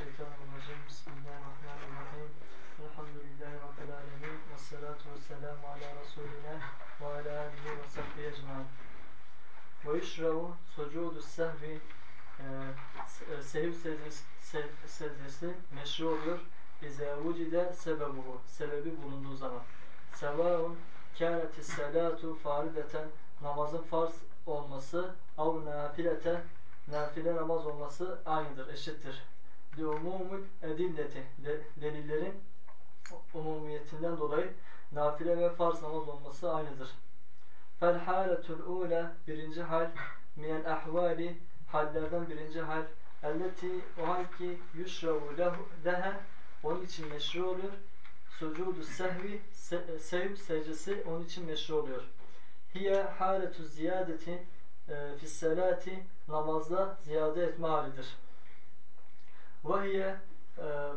Mineşşeytanirracim. Bismillahirrahmanirrahim. Elhamdülillahi Rabbil alemin. Ve salatu ve selamu ala Resulina ve ala alihi ve sahbihi ecmain. Ve yüşravu sucudu sehvi e, sehiv secdesi meşru oluyor. İzâ vucide sebebuhu. Sebebi bulunduğu zaman. Sevaun kânetis salatu farideten namazın farz olması av nafilete nafile namaz olması aynıdır, eşittir li umumul edilleti delillerin umumiyetinden dolayı nafile ve farz namaz olması aynıdır. Fel haletul ula birinci hal minel ahvali hallerden birinci hal elleti o hal ki yuşravu leha onun için meşru oluyor. Sucudu sehvi sev secdesi onun için meşru oluyor. Hiye haletu ziyadeti e, fissalati namazda ziyade etme halidir. Ve hiye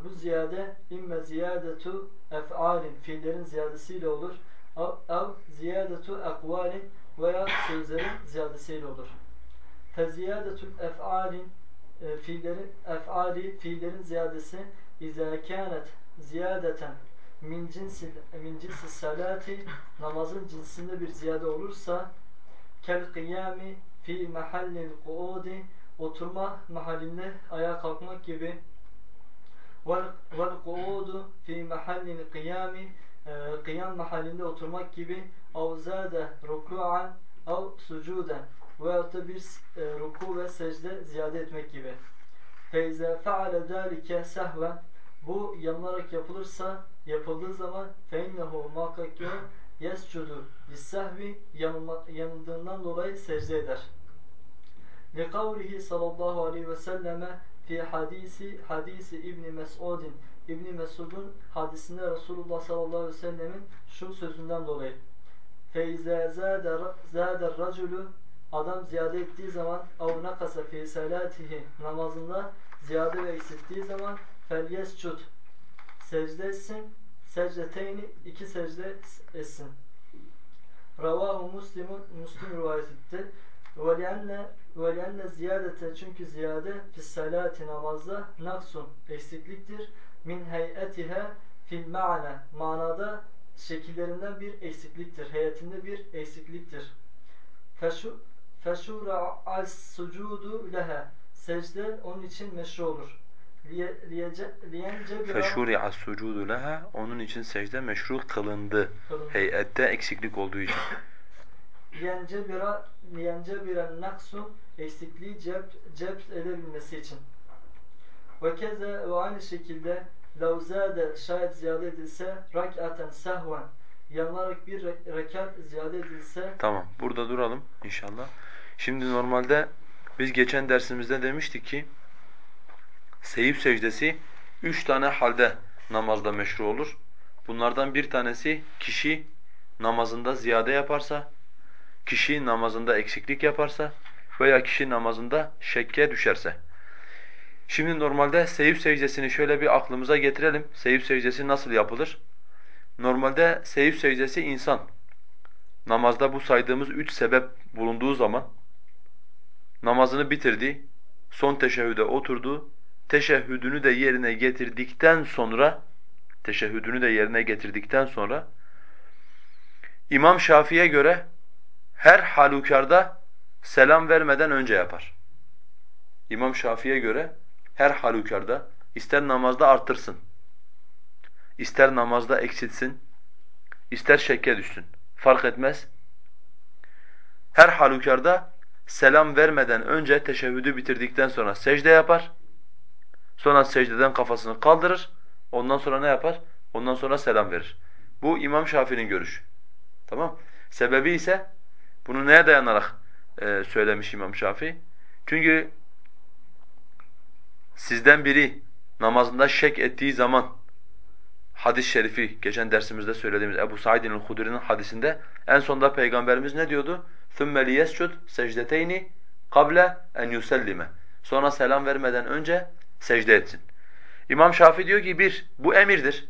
bu ziyade imme ziyadetu ef'alin fiillerin ziyadesiyle olur. Ev ziyadetu ekvalin veya sözlerin ziyadesiyle olur. Teziyadetul ef'alin e, fiillerin ef'ali fiillerin ziyadesi izâ kânet ziyadeten min cinsi min cinsi salati namazın cinsinde bir ziyade olursa kel kıyami fi mahallil kuudi oturma mahallinde ayağa kalkmak gibi vel kuudu fi mahallin kıyami e, kıyam mahallinde oturmak gibi av zade ruku'an av sucuden veyahut da bir e, ruku ve secde ziyade etmek gibi. Feyze feale zâlike sehven bu yanılarak yapılırsa yapıldığı zaman feinnehu muhakkak yescudu lissehvi yanıldığından dolayı secde eder. Li sallallahu aleyhi ve selleme fi hadisi hadisi İbni Mes'udin İbni Mesud'un hadisinde Resulullah sallallahu aleyhi ve sellemin şu sözünden dolayı feize zâder racülü adam ziyade ettiği zaman av nakasa fi salatihi namazında ziyade ve eksilttiği zaman felyescud secde etsin secdeteyni iki secde etsin. Ravahu Müslim'un Müslim rivayet etti. Ve lianne ve lianne ziyadete çünkü ziyade fissalati namazda naksun eksikliktir. Min heyetiha fil ma'na manada şekillerinden bir eksikliktir. Heyetinde bir eksikliktir. Feşu feşura as sucudu leha secde onun için meşru olur. Feşuri'a sucudu leha onun için secde meşru kılındı. Heyette eksiklik olduğu için. Liyencebira liyencebiren naksu eksikliği cep, edebilmesi için. Ve keze ve aynı şekilde lavzade şayet ziyade edilse rak'aten sehven yanılarak bir rekat ziyade edilse Tamam burada duralım inşallah. Şimdi normalde biz geçen dersimizde demiştik ki seyif secdesi üç tane halde namazda meşru olur. Bunlardan bir tanesi kişi namazında ziyade yaparsa, kişi namazında eksiklik yaparsa veya kişi namazında şekke düşerse. Şimdi normalde seyif secdesini şöyle bir aklımıza getirelim. Seyif secdesi nasıl yapılır? Normalde seyif secdesi insan namazda bu saydığımız üç sebep bulunduğu zaman namazını bitirdi, son teşehhüde oturdu, teşehhüdünü de yerine getirdikten sonra teşehhüdünü de yerine getirdikten sonra İmam Şafii'ye göre her halükarda selam vermeden önce yapar. İmam Şafii'ye göre her halükarda ister namazda arttırsın, ister namazda eksiltsin, ister şekke düşsün. Fark etmez. Her halükarda selam vermeden önce teşehhüdü bitirdikten sonra secde yapar. Sonra secdeden kafasını kaldırır. Ondan sonra ne yapar? Ondan sonra selam verir. Bu İmam Şafii'nin görüşü. Tamam? Sebebi ise bunu neye dayanarak e, söylemiş İmam Şafii? Çünkü sizden biri namazında şek ettiği zaman hadis-i şerifi geçen dersimizde söylediğimiz Ebu Said'in Hudri'nin hadisinde en sonda peygamberimiz ne diyordu? ثُمَّ لِيَسْجُدْ سَجْدَتَيْنِ قَبْلَ اَنْ يُسَلِّمَ Sonra selam vermeden önce secde etsin. İmam Şafii diyor ki bir, bu emirdir.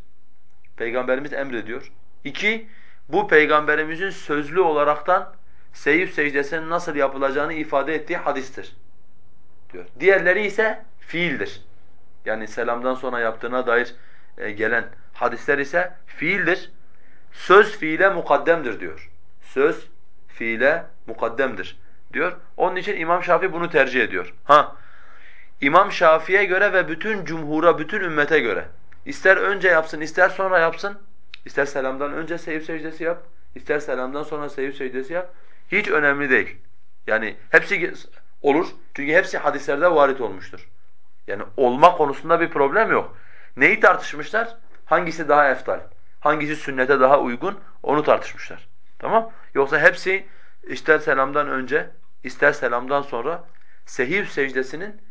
Peygamberimiz emrediyor. İki, bu peygamberimizin sözlü olaraktan seyif secdesinin nasıl yapılacağını ifade ettiği hadistir. diyor. Diğerleri ise fiildir. yani selamdan sonra yaptığına dair e, gelen hadisler ise fiildir. Söz fiile mukaddemdir diyor. Söz fiile mukaddemdir diyor. Onun için İmam Şafii bunu tercih ediyor. Ha, İmam Şafii'ye göre ve bütün cumhura, bütün ümmete göre ister önce yapsın, ister sonra yapsın, ister selamdan önce seyif secdesi yap, ister selamdan sonra seyif secdesi yap, hiç önemli değil. Yani hepsi olur çünkü hepsi hadislerde varit olmuştur. Yani olma konusunda bir problem yok. Neyi tartışmışlar? Hangisi daha eftal? Hangisi sünnete daha uygun? Onu tartışmışlar. Tamam? Yoksa hepsi ister selamdan önce, ister selamdan sonra sehiv secdesinin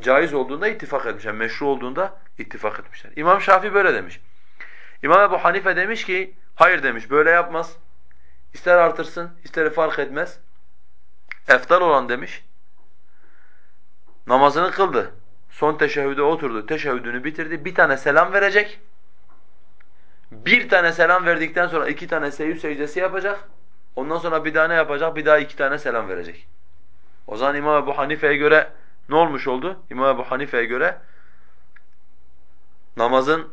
caiz olduğunda ittifak etmişler. Meşru olduğunda ittifak etmişler. İmam Şafii böyle demiş. İmam Ebu Hanife demiş ki, hayır demiş, böyle yapmaz. İster artırsın, ister fark etmez. Eftal olan demiş, namazını kıldı. Son teşehhüde oturdu, teşehhüdünü bitirdi. Bir tane selam verecek. Bir tane selam verdikten sonra iki tane seyyid secdesi yapacak. Ondan sonra bir daha ne yapacak? Bir daha iki tane selam verecek. O zaman İmam Ebu Hanife'ye göre ne olmuş oldu? İmam Ebu Hanife'ye göre namazın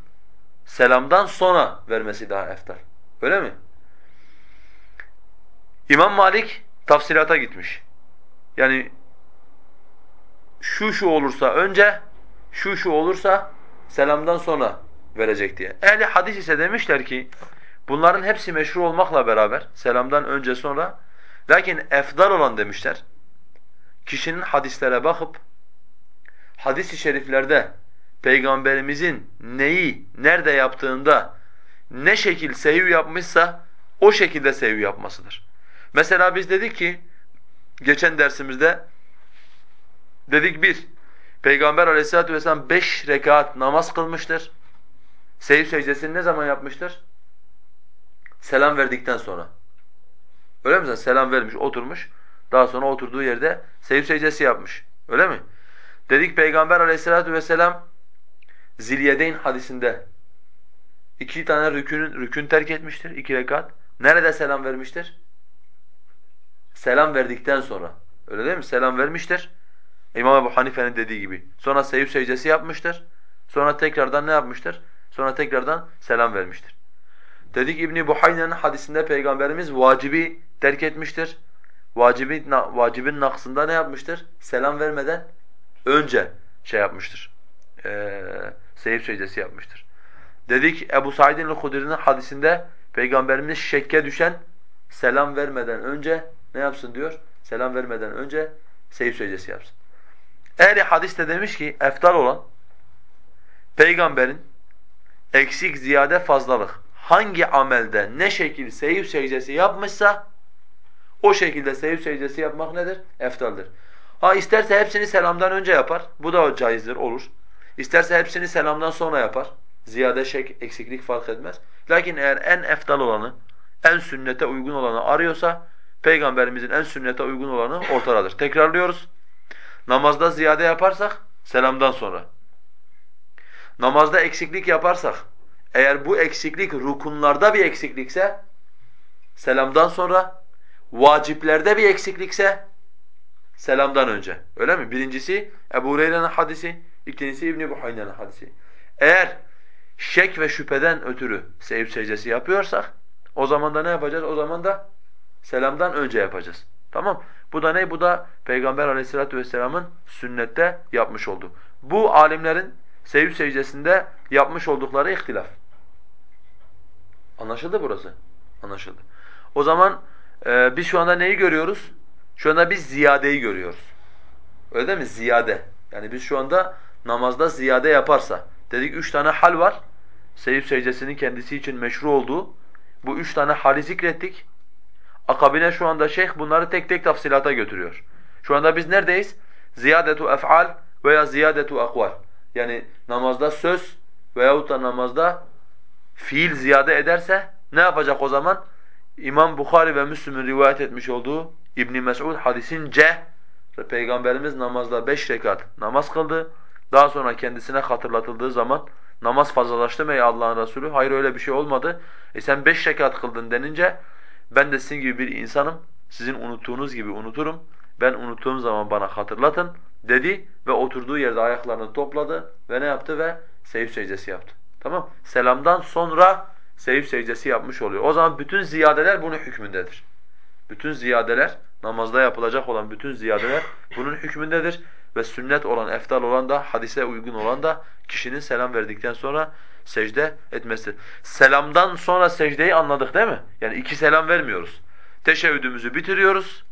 selamdan sonra vermesi daha eftal. Öyle mi? İmam Malik tafsilata gitmiş. Yani şu şu olursa önce, şu şu olursa selamdan sonra verecek diye. Ehli hadis ise demişler ki bunların hepsi meşru olmakla beraber selamdan önce sonra lakin efdal olan demişler kişinin hadislere bakıp hadis-i şeriflerde peygamberimizin neyi nerede yaptığında ne şekil sehiv yapmışsa o şekilde sehiv yapmasıdır. Mesela biz dedik ki geçen dersimizde dedik bir Peygamber aleyhissalatu vesselam beş rekat namaz kılmıştır. Sehiv secdesini ne zaman yapmıştır? Selam verdikten sonra. Öyle mi? Selam vermiş, oturmuş. Daha sonra oturduğu yerde sehiv secdesi yapmış. Öyle mi? Dedik Peygamber aleyhissalatu vesselam Zilyedeyn hadisinde iki tane rükünün, rükün terk etmiştir, iki rekat. Nerede selam vermiştir? Selam verdikten sonra. Öyle değil mi? Selam vermiştir. İmam Ebu Hanife'nin dediği gibi. Sonra seyyid secdesi yapmıştır. Sonra tekrardan ne yapmıştır? Sonra tekrardan selam vermiştir. Dedik İbn Buhayne'nin hadisinde Peygamberimiz vacibi terk etmiştir. Vacibi, vacibin naksında ne yapmıştır? Selam vermeden önce şey yapmıştır. Ee, seyir secdesi yapmıştır. Dedik Ebu Said'in Hudri'nin hadisinde Peygamberimiz şekke düşen selam vermeden önce ne yapsın diyor? Selam vermeden önce seyir secdesi yapsın. Ehli hadis de demiş ki eftal olan peygamberin eksik, ziyade, fazlalık hangi amelde ne şekil seyir secdesi yapmışsa o şekilde seyir secdesi yapmak nedir? Eftaldir. Ha isterse hepsini selamdan önce yapar. Bu da caizdir, olur. İsterse hepsini selamdan sonra yapar. Ziyade şek, eksiklik fark etmez. Lakin eğer en eftal olanı, en sünnete uygun olanı arıyorsa Peygamberimizin en sünnete uygun olanı ortadadır. Tekrarlıyoruz. Namazda ziyade yaparsak selamdan sonra. Namazda eksiklik yaparsak eğer bu eksiklik rukunlarda bir eksiklikse selamdan sonra, vaciplerde bir eksiklikse selamdan önce. Öyle mi? Birincisi Ebu Hureyre'nin hadisi, ikincisi İbn Buhayne'nin hadisi. Eğer şek ve şüpheden ötürü seyif secdesi yapıyorsak o zaman da ne yapacağız? O zaman da selamdan önce yapacağız. Tamam? Bu da ne? Bu da Peygamber Aleyhisselatü vesselam'ın sünnette yapmış olduğu. Bu alimlerin sevip secdesinde yapmış oldukları ihtilaf. Anlaşıldı burası? Anlaşıldı. O zaman e, biz şu anda neyi görüyoruz? Şu anda biz ziyadeyi görüyoruz. Öyle değil mi? Ziyade. Yani biz şu anda namazda ziyade yaparsa. Dedik üç tane hal var. Seyif secdesinin kendisi için meşru olduğu. Bu üç tane hali zikrettik. Akabine şu anda şeyh bunları tek tek tafsilata götürüyor. Şu anda biz neredeyiz? Ziyadetu ef'al veya ziyadetu akval. Yani namazda söz veyahut da namazda fiil ziyade ederse ne yapacak o zaman? İmam Bukhari ve Müslim'in rivayet etmiş olduğu İbn Mes'ud hadisince Peygamberimiz namazda beş rekat namaz kıldı. Daha sonra kendisine hatırlatıldığı zaman namaz fazlalaştı mı ey Allah'ın Resulü? Hayır öyle bir şey olmadı. E sen beş rekat kıldın denince ben de sizin gibi bir insanım. Sizin unuttuğunuz gibi unuturum. Ben unuttuğum zaman bana hatırlatın. dedi ve oturduğu yerde ayaklarını topladı ve ne yaptı ve secde secdesi yaptı. Tamam? Selamdan sonra secde secdesi yapmış oluyor. O zaman bütün ziyadeler bunun hükmündedir. Bütün ziyadeler, namazda yapılacak olan bütün ziyadeler bunun hükmündedir. Ve sünnet olan, eftal olan da, hadise uygun olan da kişinin selam verdikten sonra secde etmesidir. Selamdan sonra secdeyi anladık değil mi? Yani iki selam vermiyoruz. Teşehhüdümüzü bitiriyoruz.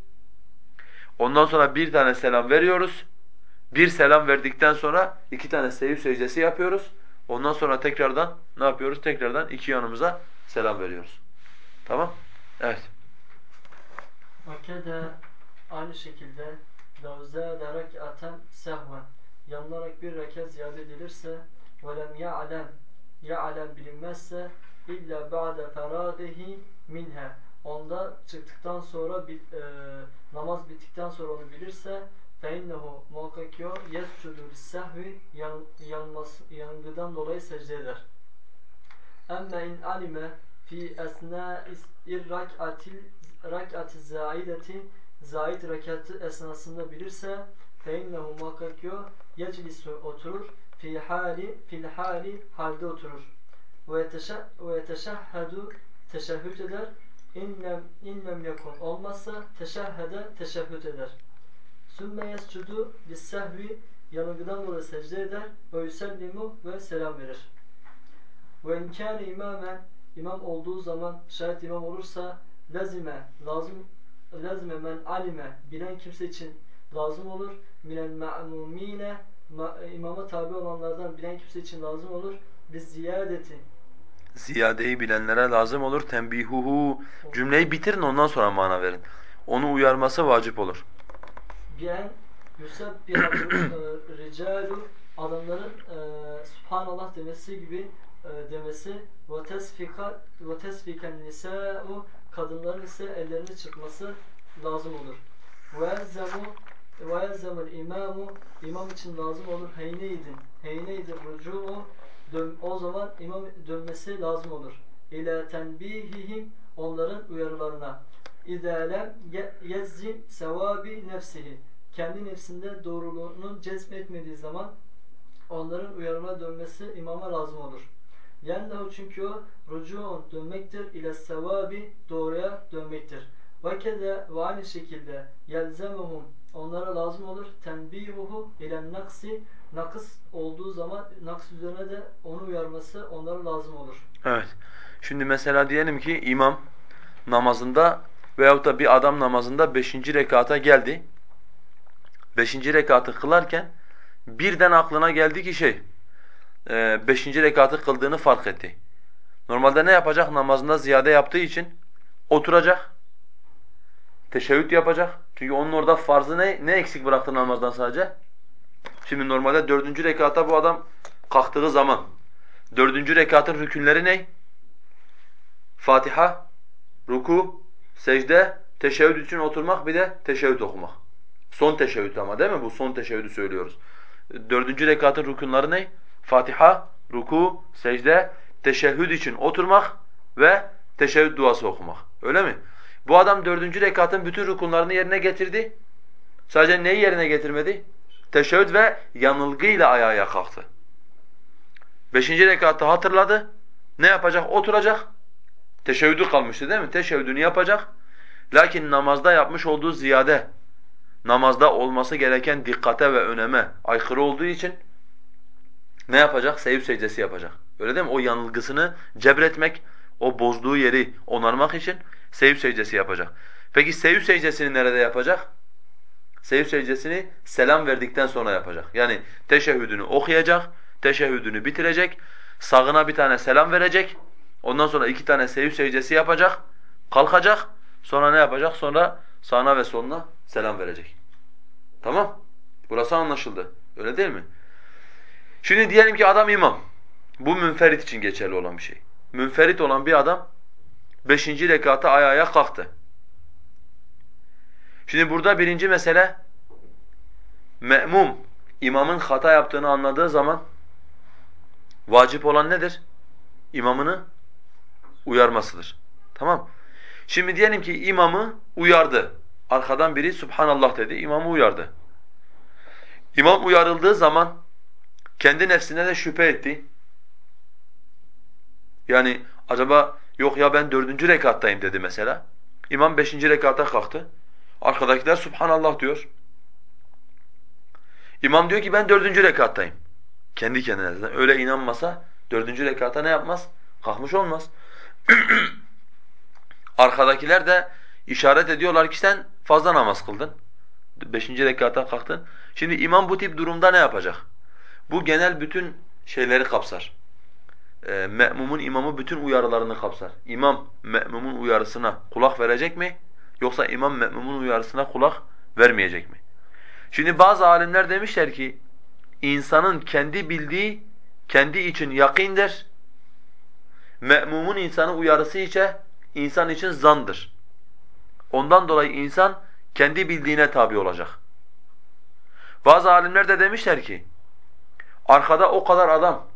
Ondan sonra bir tane selam veriyoruz. Bir selam verdikten sonra iki tane secde secdesi yapıyoruz. Ondan sonra tekrardan ne yapıyoruz? Tekrardan iki yanımıza selam veriyoruz. Tamam? Evet. Hakeza aynı şekilde gavze ve rek'aten sehven yanılarak bir reket ziyade edilirse velem ya'lem ya'lem bilinmezse illa ba'de feradihi minhe onda çıktıktan sonra bir, e, namaz bittikten sonra onu bilirse feinnehu muhakkak ki o yescudu sehvi yan, yanmaz, yangıdan dolayı secde eder. Emme in alime fi esna irrakatil rak'ati zaideti zaid rekatı esnasında bilirse feinnehu muhakkak ki o yeclisu oturur fi hali fil hali halde oturur ve yeteşehhadu teşehhüd eder İnlem, inlem yakun olmazsa teşehhede teşehhüd eder. Sümme yescudu lissehvi yanılgıdan dolayı secde eder ve yüsellimu ve selam verir. Ve inkâne imamen imam olduğu zaman şayet imam olursa lazime lazım lazime men alime bilen kimse için lazım olur. Minen ma'mumine imama tabi olanlardan bilen kimse için lazım olur. Biz ziyadeti ziyadeyi bilenlere lazım olur. Tembihuhu cümleyi bitirin ondan sonra mana verin. Onu uyarması vacip olur. Bien yusabbihu ricalu adamların e, subhanallah demesi gibi e, demesi ve tesfika ve tesfiken nisa'u kadınların ise ellerini çıkması lazım olur. Ve elzemul imamu imam için lazım olur. Heyneydin. Heyneydin rucu'u dön, o zaman imam dönmesi lazım olur. İlâ tenbihihim onların uyarılarına. İzâlem yezzin sevabi nefsihi. Kendi nefsinde doğruluğunu cezmetmediği zaman onların uyarına dönmesi imama lazım olur. Yennehu çünkü o rucuun dönmektir ile sevabi doğruya dönmektir. Ve keze ve aynı şekilde yelzemuhum onlara lazım olur tenbihuhu ile naksi nakıs olduğu zaman nakıs üzerine de onu uyarması onlara lazım olur. Evet. Şimdi mesela diyelim ki imam namazında veyahut da bir adam namazında beşinci rekata geldi. Beşinci rekatı kılarken birden aklına geldi ki şey, beşinci rekatı kıldığını fark etti. Normalde ne yapacak? Namazında ziyade yaptığı için oturacak, teşebbüt yapacak. Çünkü onun orada farzı ne, ne eksik bıraktı namazdan sadece? Şimdi normalde dördüncü rekata bu adam kalktığı zaman dördüncü rekatın rükünleri ne? Fatiha, ruku, secde, teşebbüt için oturmak bir de teşebbüt okumak. Son teşebbüt ama değil mi? Bu son teşebbütü söylüyoruz. Dördüncü rekatın rükünleri ne? Fatiha, ruku, secde, teşehhüd için oturmak ve teşebbüt duası okumak. Öyle mi? Bu adam dördüncü rekatın bütün rukunlarını yerine getirdi. Sadece neyi yerine getirmedi? teşehhüd ve yanılgıyla ayağa kalktı. Beşinci rekatta hatırladı. Ne yapacak? Oturacak. Teşehhüdü kalmıştı değil mi? Teşehhüdünü yapacak. Lakin namazda yapmış olduğu ziyade, namazda olması gereken dikkate ve öneme aykırı olduğu için ne yapacak? Seyif secdesi yapacak. Öyle değil mi? O yanılgısını cebretmek, o bozduğu yeri onarmak için seyif secdesi yapacak. Peki seyif secdesini nerede yapacak? Secde secdesini selam verdikten sonra yapacak. Yani teşehhüdünü okuyacak, teşehhüdünü bitirecek, sağına bir tane selam verecek, ondan sonra iki tane secde secdesi yapacak, kalkacak, sonra ne yapacak? Sonra sağına ve soluna selam verecek. Tamam? Burası anlaşıldı. Öyle değil mi? Şimdi diyelim ki adam imam. Bu münferit için geçerli olan bir şey. Münferit olan bir adam beşinci rekata ayağa kalktı. Şimdi burada birinci mesele me'mum imamın hata yaptığını anladığı zaman vacip olan nedir? İmamını uyarmasıdır. Tamam? Şimdi diyelim ki imamı uyardı. Arkadan biri subhanallah dedi, imamı uyardı. İmam uyarıldığı zaman kendi nefsine de şüphe etti. Yani acaba yok ya ben dördüncü rekattayım dedi mesela. İmam beşinci rekatta kalktı. Arkadakiler Subhanallah diyor. İmam diyor ki ben dördüncü rekattayım. Kendi kendine. Öyle inanmasa dördüncü rekata ne yapmaz? Kalkmış olmaz. Arkadakiler de işaret ediyorlar ki sen fazla namaz kıldın. Beşinci rekata kalktın. Şimdi imam bu tip durumda ne yapacak? Bu genel bütün şeyleri kapsar. E, me'mumun imamı bütün uyarılarını kapsar. İmam me'mumun uyarısına kulak verecek mi? Yoksa imam me'mumun uyarısına kulak vermeyecek mi? Şimdi bazı alimler demişler ki insanın kendi bildiği kendi için yakindir. Me'mumun insanı uyarısı ise insan için zandır. Ondan dolayı insan kendi bildiğine tabi olacak. Bazı alimler de demişler ki arkada o kadar adam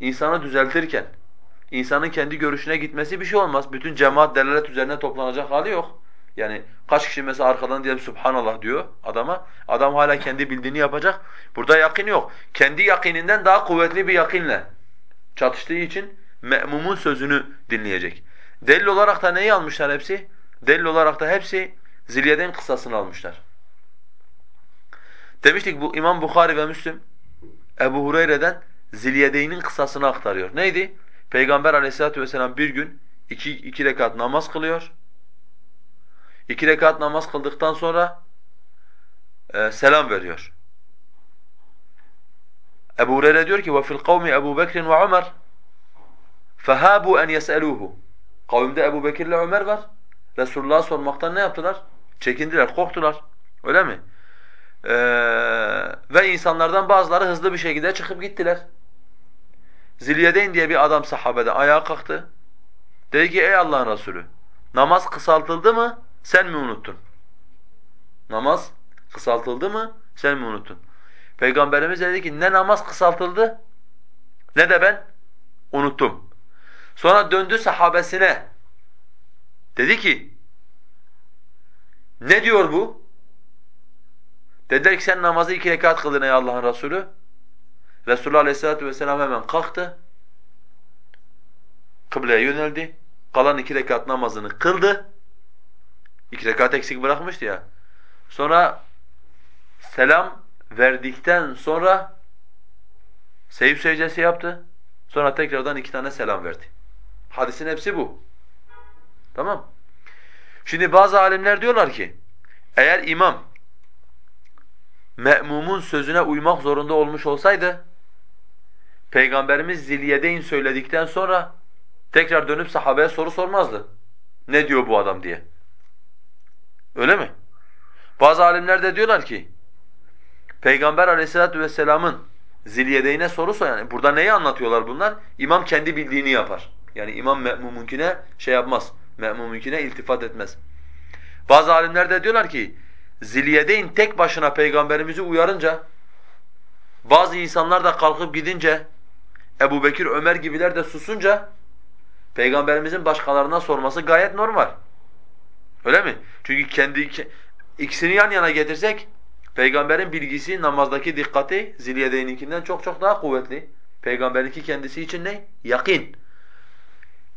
insanı düzeltirken insanın kendi görüşüne gitmesi bir şey olmaz. Bütün cemaat delalet üzerine toplanacak hali yok. Yani kaç kişi mesela arkadan diyelim Subhanallah diyor adama. Adam hala kendi bildiğini yapacak. Burada yakin yok. Kendi yakininden daha kuvvetli bir yakinle çatıştığı için me'mumun sözünü dinleyecek. Delil olarak da neyi almışlar hepsi? Delil olarak da hepsi Zilye'den kıssasını almışlar. Demiştik bu İmam Bukhari ve Müslim Ebu Hureyre'den Zilyedeyn'in kıssasını aktarıyor. Neydi? Peygamber aleyhissalatu vesselam bir gün iki, iki rekat namaz kılıyor. İki rekat namaz kıldıktan sonra e, selam veriyor. Ebu Hureyre diyor ki وَفِي الْقَوْمِ Ebu Bekr ve Ömer فَهَابُوا اَنْ يَسْأَلُوهُ Kavimde Ebu Bekir ile Ömer var. Resulullah'a sormaktan ne yaptılar? Çekindiler, korktular. Öyle mi? Ee, ve insanlardan bazıları hızlı bir şekilde çıkıp gittiler. Zilyedeyn diye bir adam sahabede ayağa kalktı. Dedi ki ey Allah'ın Resulü namaz kısaltıldı mı sen mi unuttun? Namaz kısaltıldı mı sen mi unuttun? Peygamberimiz dedi ki ne namaz kısaltıldı ne de ben unuttum. Sonra döndü sahabesine. Dedi ki ne diyor bu? Dediler ki sen namazı iki rekat kıldın ey Allah'ın Resulü. Resulullah Aleyhisselatü Vesselam hemen kalktı. Kıbleye yöneldi. Kalan iki rekat namazını kıldı. İki rekat eksik bırakmıştı ya. Sonra selam verdikten sonra seyif secdesi yaptı. Sonra tekrardan iki tane selam verdi. Hadisin hepsi bu. Tamam. Şimdi bazı alimler diyorlar ki eğer imam me'mumun sözüne uymak zorunda olmuş olsaydı Peygamberimiz Zilyedeyn söyledikten sonra tekrar dönüp sahabeye soru sormazdı. Ne diyor bu adam diye. Öyle mi? Bazı alimler de diyorlar ki Peygamber aleyhissalatu vesselamın Zilyedeyn'e soru sor yani burada neyi anlatıyorlar bunlar? İmam kendi bildiğini yapar. Yani imam me'mumunkine şey yapmaz. Me'mumunkine iltifat etmez. Bazı alimler de diyorlar ki Zilyedeyn tek başına peygamberimizi uyarınca bazı insanlar da kalkıp gidince Ebu Bekir, Ömer gibiler de susunca peygamberimizin başkalarına sorması gayet normal. Öyle mi? Çünkü kendi ikisini yan yana getirsek peygamberin bilgisi, namazdaki dikkati Zilyedeyn'inkinden çok çok daha kuvvetli. Peygamberinki kendisi için ne? Yakin.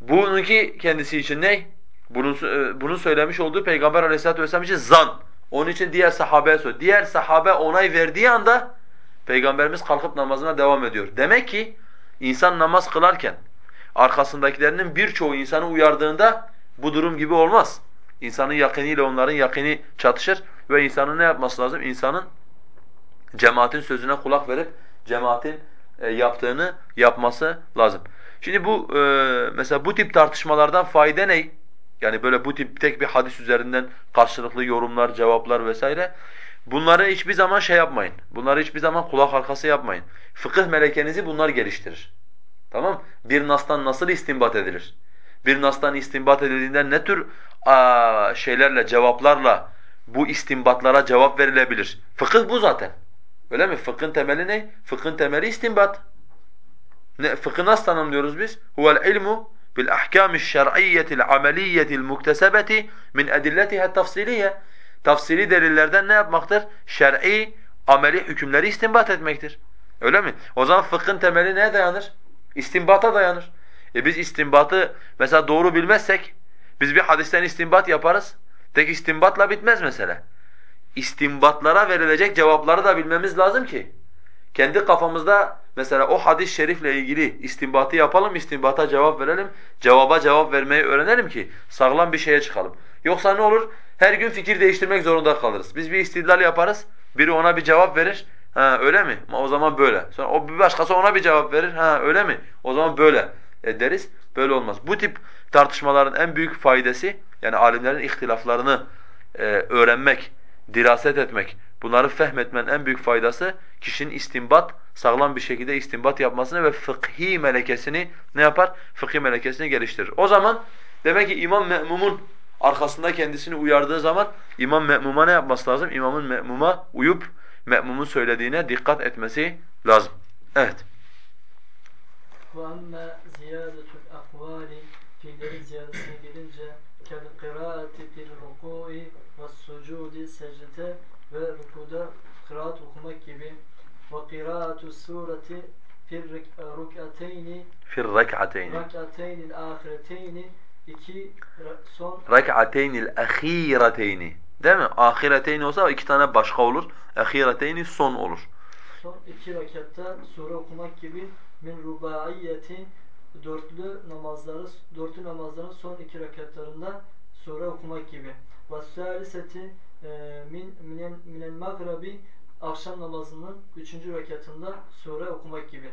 Bununki kendisi için ne? Bunun, e, bunun söylemiş olduğu Peygamber aleyhissalatu vesselam için zan. Onun için diğer sahabeye söylüyor. Diğer sahabe onay verdiği anda Peygamberimiz kalkıp namazına devam ediyor. Demek ki insan namaz kılarken arkasındakilerinin birçoğu insanı uyardığında bu durum gibi olmaz. İnsanın yakiniyle onların yakini çatışır ve insanın ne yapması lazım? İnsanın cemaatin sözüne kulak verip cemaatin e, yaptığını yapması lazım. Şimdi bu e, mesela bu tip tartışmalardan fayda ne? Yani böyle bu tip tek bir hadis üzerinden karşılıklı yorumlar, cevaplar vesaire. Bunları hiçbir zaman şey yapmayın. Bunları hiçbir zaman kulak arkası yapmayın. Fıkıh melekenizi bunlar geliştirir. Tamam? Bir nastan nasıl istinbat edilir? Bir nastan istinbat edildiğinde ne tür aa, şeylerle, cevaplarla bu istinbatlara cevap verilebilir? Fıkıh bu zaten. Öyle mi? Fıkhın temeli ne? Fıkhın temeli istinbat. Ne, fıkhı nasıl tanımlıyoruz biz? Huvel ilmu ahkâmi şer'iyyetil ameliyyetil muktesebeti min edilletiha tafsiliye. Tafsili delillerden ne yapmaktır? Şer'i, ameli hükümleri istinbat etmektir. Öyle mi? O zaman fıkhın temeli neye dayanır? İstinbata dayanır. E biz istinbatı mesela doğru bilmezsek biz bir hadisten istinbat yaparız. Tek istinbatla bitmez mesele. İstinbatlara verilecek cevapları da bilmemiz lazım ki kendi kafamızda mesela o hadis-i şerifle ilgili istinbatı yapalım, istinbata cevap verelim, cevaba cevap vermeyi öğrenelim ki sağlam bir şeye çıkalım. Yoksa ne olur? Her gün fikir değiştirmek zorunda kalırız. Biz bir istidlal yaparız, biri ona bir cevap verir, ha öyle mi? O zaman böyle. Sonra o bir başkası ona bir cevap verir, ha öyle mi? O zaman böyle deriz. Böyle olmaz. Bu tip tartışmaların en büyük faydası yani alimlerin ihtilaflarını e, öğrenmek, diraset etmek, bunları fehmetmenin en büyük faydası kişinin istinbat, sağlam bir şekilde istinbat yapmasını ve fıkhi melekesini ne yapar? Fıkhi melekesini geliştirir. O zaman demek ki imam me'mumun arkasında kendisini uyardığı zaman imam me'muma ne yapması lazım? İmamın me'muma uyup me'mumun söylediğine dikkat etmesi lazım. Evet. وَأَمَّا زِيَادَةُ الْأَقْوَالِ Fiillerin ziyadesine gelince كَالْقِرَاءَةِ فِي الرُّكُوءِ وَالسُّجُودِ secde ve rukuda kıraat okumak gibi ve kıraatu sureti fir rük'ateyni fir rek'ateyni rek'ateynil ahireteyni iki son rek'ateynil ahireteyni değil mi? Ahireteyni olsa iki tane başka olur. Ahireteyni son olur. Son iki rekatta sure okumak gibi min rubaiyeti dörtlü namazları dörtlü namazların son iki rekatlarında sure okumak gibi. Ve saliseti min minen minel magribi akşam namazının üçüncü rekatında sure okumak gibi.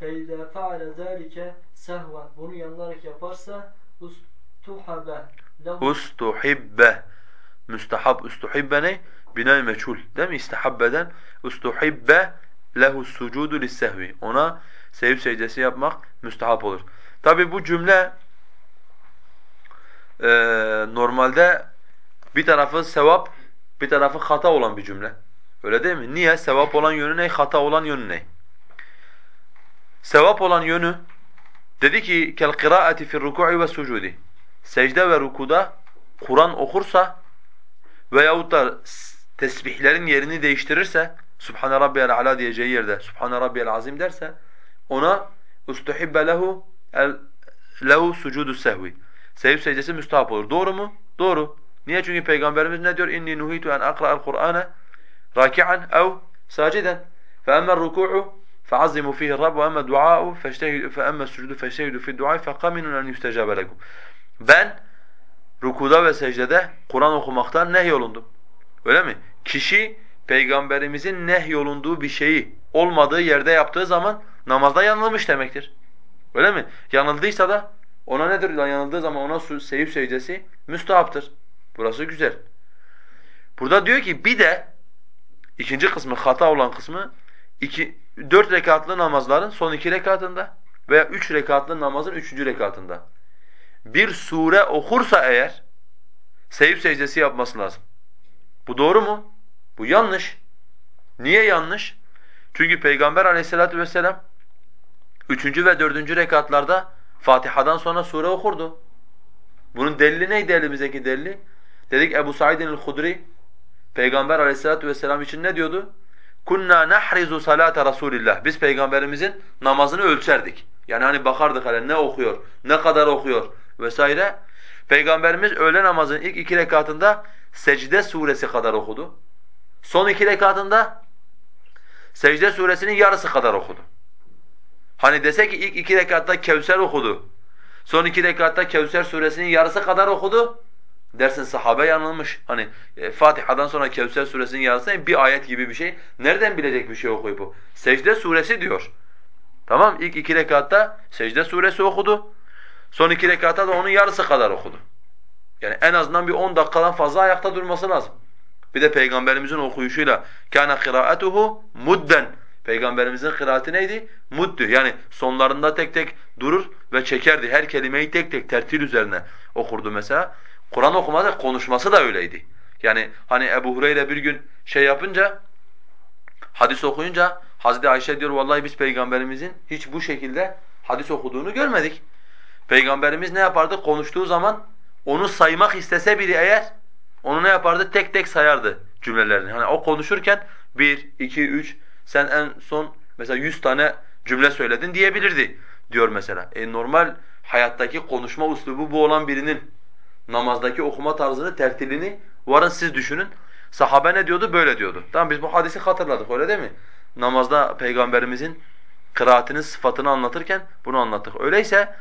Feyde faale zalike sehven bunu yanılarak yaparsa ustuhabe ustuhibbe müstehab ustuhibbe ne? Binay meçhul değil mi? İstehabbeden ustuhibbe lehu sucudu lissehvi. Ona sevip secdesi yapmak müstehap olur. Tabi bu cümle e, normalde bir tarafı sevap, bir tarafı hata olan bir cümle. Öyle değil mi? Niye? Sevap olan yönü ne? Hata olan yönü ne? Sevap olan yönü dedi ki kel kıraati fi ruku'i ve sucudi. Secde ve rukuda Kur'an okursa veyahut da tesbihlerin yerini değiştirirse Subhane rabbiyel ala diyeceği yerde Subhane rabbiyel azim derse ona ustuhibbe lehu el lehu sucudu sehvi. Sevip secdesi müstahap olur. Doğru mu? Doğru. Niye? Çünkü Peygamberimiz ne diyor? İnni nuhitu en akra'al Kur'ane raki'an ev saciden. فَأَمَّا الرُّكُوعُ فَعَزِّمُوا فِيهِ الرَّبُّ وَأَمَّا الدُّعَاءُ فَأَمَّا السُّجُودُ فَاجْتَهِدُوا فِي الدُّعَاءِ فَقَمِنٌ أَنْ يُسْتَجَابَ لَكُمْ Ben rukuda ve secdede Kur'an okumaktan nehyolundum. Öyle mi? Kişi Peygamberimizin nehyolunduğu bir şeyi olmadığı yerde yaptığı zaman namazda yanılmış demektir. Öyle mi? Yanıldıysa da ona nedir? Yanıldığı zaman ona seyif secdesi müstahaptır. Burası güzel. Burada diyor ki bir de ikinci kısmı hata olan kısmı iki, dört rekatlı namazların son iki rekatında veya üç rekatlı namazın üçüncü rekatında bir sure okursa eğer seyif secdesi yapması lazım. Bu doğru mu? Bu yanlış. Niye yanlış? Çünkü Peygamber aleyhissalatu vesselam üçüncü ve dördüncü rekatlarda Fatiha'dan sonra sure okurdu. Bunun delili neydi elimizdeki delili? Dedik Ebu Said'in el-Hudri Peygamber aleyhissalatu vesselam için ne diyordu? Kunna nahrizu salate Rasulillah. Biz peygamberimizin namazını ölçerdik. Yani hani bakardık hele ne okuyor, ne kadar okuyor vesaire. Peygamberimiz öğle namazının ilk iki rekatında secde suresi kadar okudu. Son iki rekatında secde suresinin yarısı kadar okudu. Hani dese ki ilk iki rekatta Kevser okudu. Son iki rekatta Kevser suresinin yarısı kadar okudu. Dersin sahabe yanılmış. Hani e, Fatiha'dan sonra Kevser suresinin yarısı bir ayet gibi bir şey. Nereden bilecek bir şey okuyup bu? Secde suresi diyor. Tamam ilk iki rekatta secde suresi okudu. Son iki rekatta da onun yarısı kadar okudu. Yani en azından bir 10 dakikadan fazla ayakta durması lazım. Bir de Peygamberimizin okuyuşuyla kana kıraatuhu mudden. Peygamberimizin kıraati neydi? Muddü. Yani sonlarında tek tek durur ve çekerdi. Her kelimeyi tek tek tertil üzerine okurdu mesela. Kur'an okumada konuşması da öyleydi. Yani hani Ebu Hureyre bir gün şey yapınca, hadis okuyunca Hazreti Ayşe diyor vallahi biz peygamberimizin hiç bu şekilde hadis okuduğunu görmedik. Peygamberimiz ne yapardı? Konuştuğu zaman onu saymak istese biri eğer onu ne yapardı? Tek tek sayardı cümlelerini. Hani o konuşurken Bir, iki, üç. Sen en son mesela yüz tane cümle söyledin diyebilirdi diyor mesela. E normal hayattaki konuşma uslubu bu olan birinin namazdaki okuma tarzını, tertilini varın siz düşünün. Sahabe ne diyordu? Böyle diyordu. Tamam biz bu hadisi hatırladık öyle değil mi? Namazda peygamberimizin kıraatinin sıfatını anlatırken bunu anlattık. Öyleyse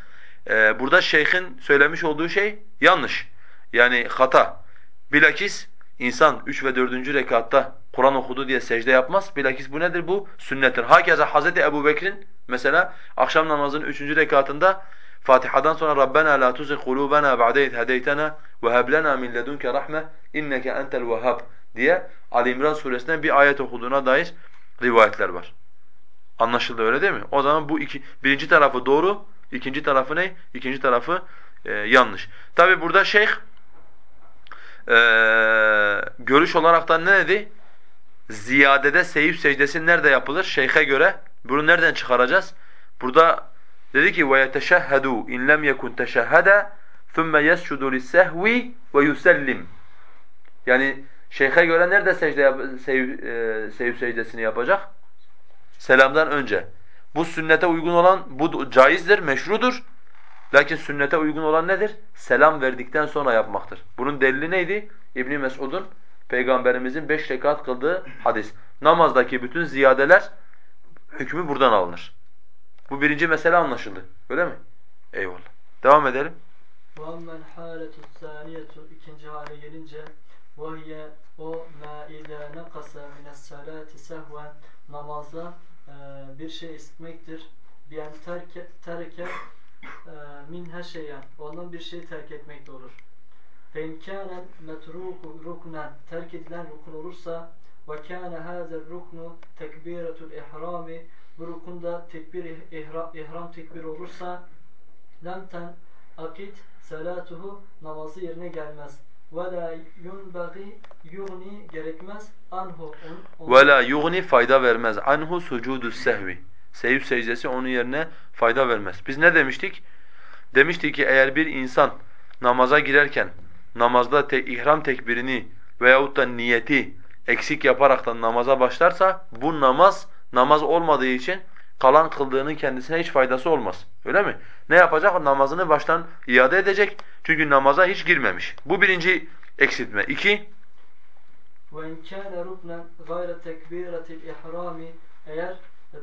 e, burada şeyhin söylemiş olduğu şey yanlış. Yani hata. Bilakis insan 3 ve 4. rekatta Kur'an okudu diye secde yapmaz. Bilakis bu nedir? Bu sünnettir. Hakeza Hazreti Ebu Bekir'in mesela akşam namazının 3. rekatında Fatiha'dan sonra Rabbena la tuzigh kulubana ba'de iz hedeytena ve heb lena min ledunke rahme inneke entel vehhab diye Ali İmran suresinden bir ayet okuduğuna dair rivayetler var. Anlaşıldı öyle değil mi? O zaman bu iki, birinci tarafı doğru, ikinci tarafı ne? İkinci tarafı e, yanlış. Tabi burada şeyh e, görüş olaraktan ne dedi? Ziyadede seyif secdesi nerede yapılır? Şeyhe göre bunu nereden çıkaracağız? Burada dedi ki وَيَتَشَهَّدُوا اِنْ لَمْ يَكُنْ تَشَهَّدَ ثُمَّ يَسْجُدُ لِلسَّهْوِ وَيُسَلِّمْ Yani şeyhe göre nerede secde yap seyif, e, seyif secdesini yapacak? Selamdan önce. Bu sünnete uygun olan bu caizdir, meşrudur. Lakin sünnete uygun olan nedir? Selam verdikten sonra yapmaktır. Bunun delili neydi? İbn Mes'ud'un peygamberimizin beş rekat kıldığı hadis. Namazdaki bütün ziyadeler hükmü buradan alınır. Bu birinci mesele anlaşıldı. Öyle mi? Eyvallah. Devam edelim. وَاَمَّا الْحَالَةُ الثَّانِيَةُ ikinci hale gelince وَهِيَ o مَا اِذَا نَقَسَ مِنَ السَّلَاتِ سَهْوًا namazda e, bir şey istemektir. Biyen terke, terke e, minha şeyen. Ondan bir şey terk etmek de olur. Fenkânen metruku ruknen. Terk edilen rukun olursa ve kâne hâzel ruknu tekbiretul ihrami bu rukunda tekbir ihram, ihram tekbir olursa lemten akit salatuhu namazı yerine gelmez. Ve la yunbagi yugni gerekmez anhu Ve la yugni fayda vermez. Anhu sucudus sehvi. Seyif secdesi onun yerine fayda vermez. Biz ne demiştik? Demiştik ki eğer bir insan namaza girerken namazda te ihram tekbirini veyahut da niyeti eksik yaparaktan namaza başlarsa bu namaz namaz olmadığı için kalan kıldığının kendisine hiç faydası olmaz. Öyle mi? Ne yapacak? Namazını baştan iade edecek. Çünkü namaza hiç girmemiş. Bu birinci eksiltme. İki, وَاِنْ كَانَ رُكْنًا غَيْرَ تَكْبِيرَةِ الْاِحْرَامِ Eğer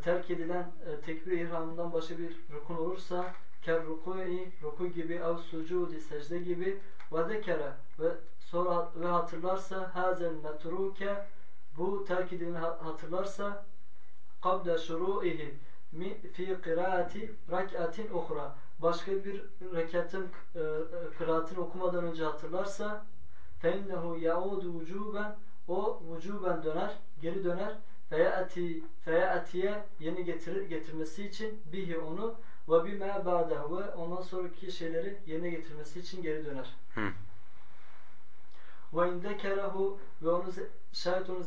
terk edilen e, tekbir ihramından başka bir rukun olursa ker ruku'i, ruku gibi ev sucudi, secde gibi ve zekere ve sonra ve hatırlarsa hazel metruke bu terk edileni hatırlarsa kabla şuru'ihi fi kıraati rak'atin uhra başka bir rekatın e, kıraatini okumadan önce hatırlarsa فَاِنَّهُ يَعُودُ وُجُوبًا O vücuben döner, geri döner feyati feyatiye yeni getirir getirmesi için bihi onu ve bima ba'dahu ve ondan sonraki şeyleri yerine getirmesi için geri döner. Hı. Ve indekerahu ve onu şayet onu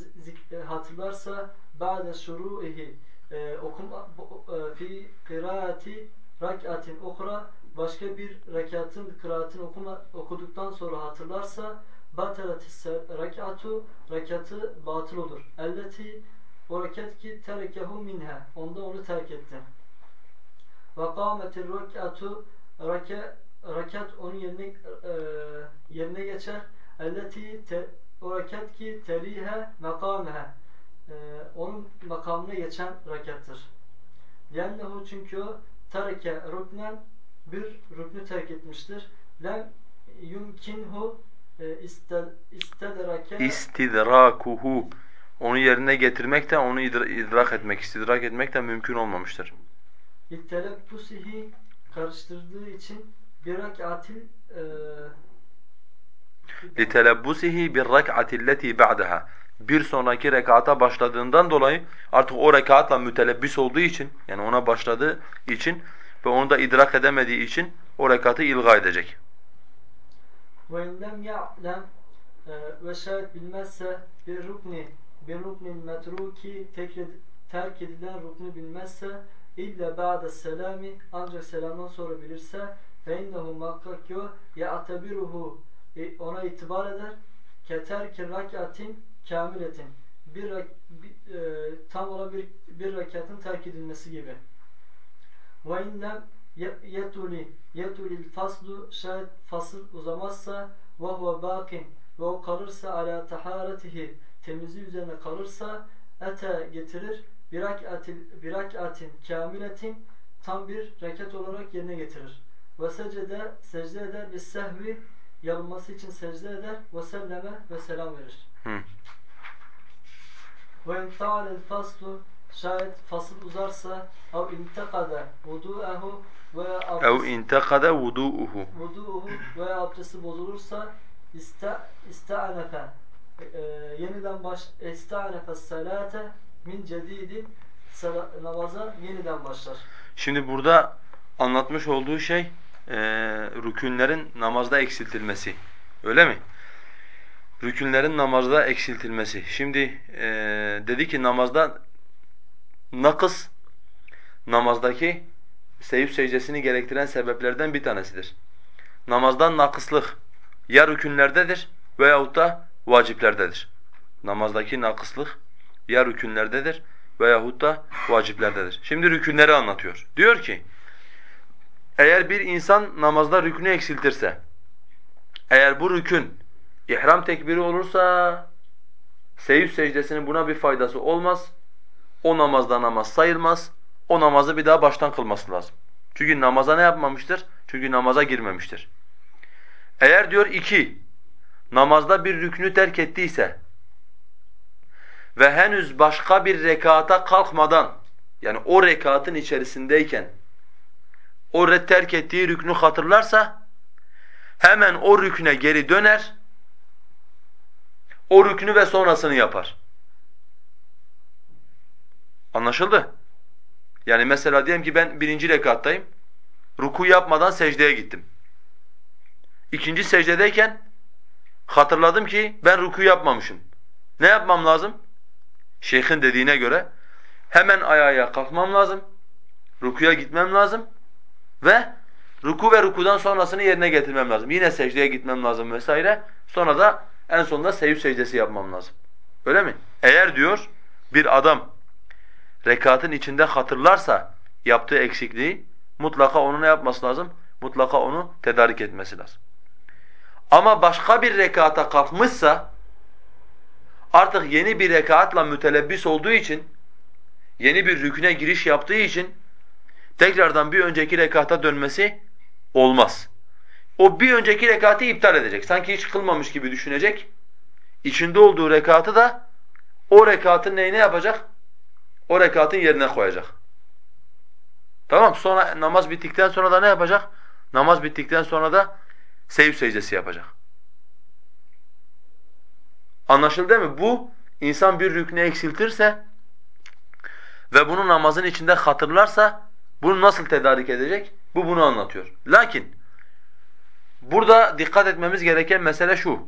e, hatırlarsa ba'de şuru'ihi e, okuma e, fi kıraati rak'atin ukra başka bir rekatın kıraatini okuma, okuduktan sonra hatırlarsa batelatis rekatu rekatı batıl olur. Elleti o rekat ki terekehu minha onda onu terk etti. Ve kâmetir rekatu rekat onun yerine e, yerine geçer. Elleti o rekat ki terihe mekameha e, onun makamına geçen rekattır. Lennehu çünkü o terke ruknen bir rüknü terk etmiştir. Lem yumkinhu e, istedrake istidrakuhu onu yerine getirmek de onu idrak etmek, istidrak etmek de mümkün olmamıştır. İttelebbusihi karıştırdığı için bir rekatil e, لِتَلَبُّسِهِ بِالرَّكْعَةِ الَّتِي بَعْدَهَا Bir sonraki rekata başladığından dolayı artık o rekatla mütelebbis olduğu için yani ona başladığı için ve onu da idrak edemediği için o rekatı ilga edecek. وَاِنْ لَمْ يَعْلَمْ Ve şayet bilmezse bir rukni bir ruknin metruki terk edilen ruknu bilmezse illa ba'de selami ancak selamdan sonra bilirse fe innehu muhakkak ki o ya'tebiruhu ona itibar eder keterki rakatin kamiletin bir, bir- e, tam olan bir, bir rekatın terk edilmesi gibi. Ve inlem ye- yetuli yetulil faslu şayet fasıl uzamazsa ve huve bakin ve o kalırsa ala taharetihi temizliği üzerine kalırsa ete getirir bir rakatin, bir rakatin kamiletin tam bir rekat olarak yerine getirir. Ve secde secde eder lissehvi yanılması için secde eder ve selleme ve selam verir. Hı. Ve in ta'alel faslu şayet fasıl uzarsa ev intekade vudu'ehu veya Ev abdest, intekade vudu'uhu. vudu'uhu veya abdesti bozulursa iste, iste'anefe e, yeniden baş iste'anefe salate min cedidi sala- namaza yeniden başlar. Şimdi burada anlatmış olduğu şey eee rükünlerin namazda eksiltilmesi. Öyle mi? Rükünlerin namazda eksiltilmesi. Şimdi eee, dedi ki namazda nakıs namazdaki seyif secdesini gerektiren sebeplerden bir tanesidir. Namazdan nakıslık ya rükünlerdedir veyahut da vaciplerdedir. Namazdaki nakıslık ya rükünlerdedir veyahut da vaciplerdedir. Şimdi rükünleri anlatıyor. Diyor ki, eğer bir insan namazda rükünü eksiltirse, eğer bu rükün ihram tekbiri olursa, seyif secdesinin buna bir faydası olmaz, o namazda namaz sayılmaz, o namazı bir daha baştan kılması lazım. Çünkü namaza ne yapmamıştır? Çünkü namaza girmemiştir. Eğer diyor iki, namazda bir rüknü terk ettiyse, ve henüz başka bir rekata kalkmadan yani o rekatın içerisindeyken o terk ettiği rüknü hatırlarsa hemen o rükne geri döner o rüknü ve sonrasını yapar. Anlaşıldı? Yani mesela diyelim ki ben birinci rekattayım. Ruku yapmadan secdeye gittim. İkinci secdedeyken hatırladım ki ben ruku yapmamışım. Ne yapmam lazım? Şeyhin dediğine göre hemen ayağa kalkmam lazım. Rukuya gitmem lazım ve ruku ve rukudan sonrasını yerine getirmem lazım. Yine secdeye gitmem lazım vesaire. Sonra da en sonunda secde secdesi yapmam lazım. Öyle mi? Eğer diyor bir adam rekatın içinde hatırlarsa yaptığı eksikliği mutlaka onu ne yapması lazım? Mutlaka onu tedarik etmesi lazım. Ama başka bir rekata kalkmışsa artık yeni bir rekatla mütelebbis olduğu için, yeni bir rüküne giriş yaptığı için tekrardan bir önceki rekata dönmesi olmaz. O bir önceki rekatı iptal edecek. Sanki hiç kılmamış gibi düşünecek. İçinde olduğu rekatı da o rekatın neyine yapacak? O rekatın yerine koyacak. Tamam sonra namaz bittikten sonra da ne yapacak? Namaz bittikten sonra da sev secdesi yapacak. Anlaşıldı değil mi? Bu insan bir rüknü eksiltirse ve bunu namazın içinde hatırlarsa bunu nasıl tedarik edecek? Bu bunu anlatıyor. Lakin burada dikkat etmemiz gereken mesele şu.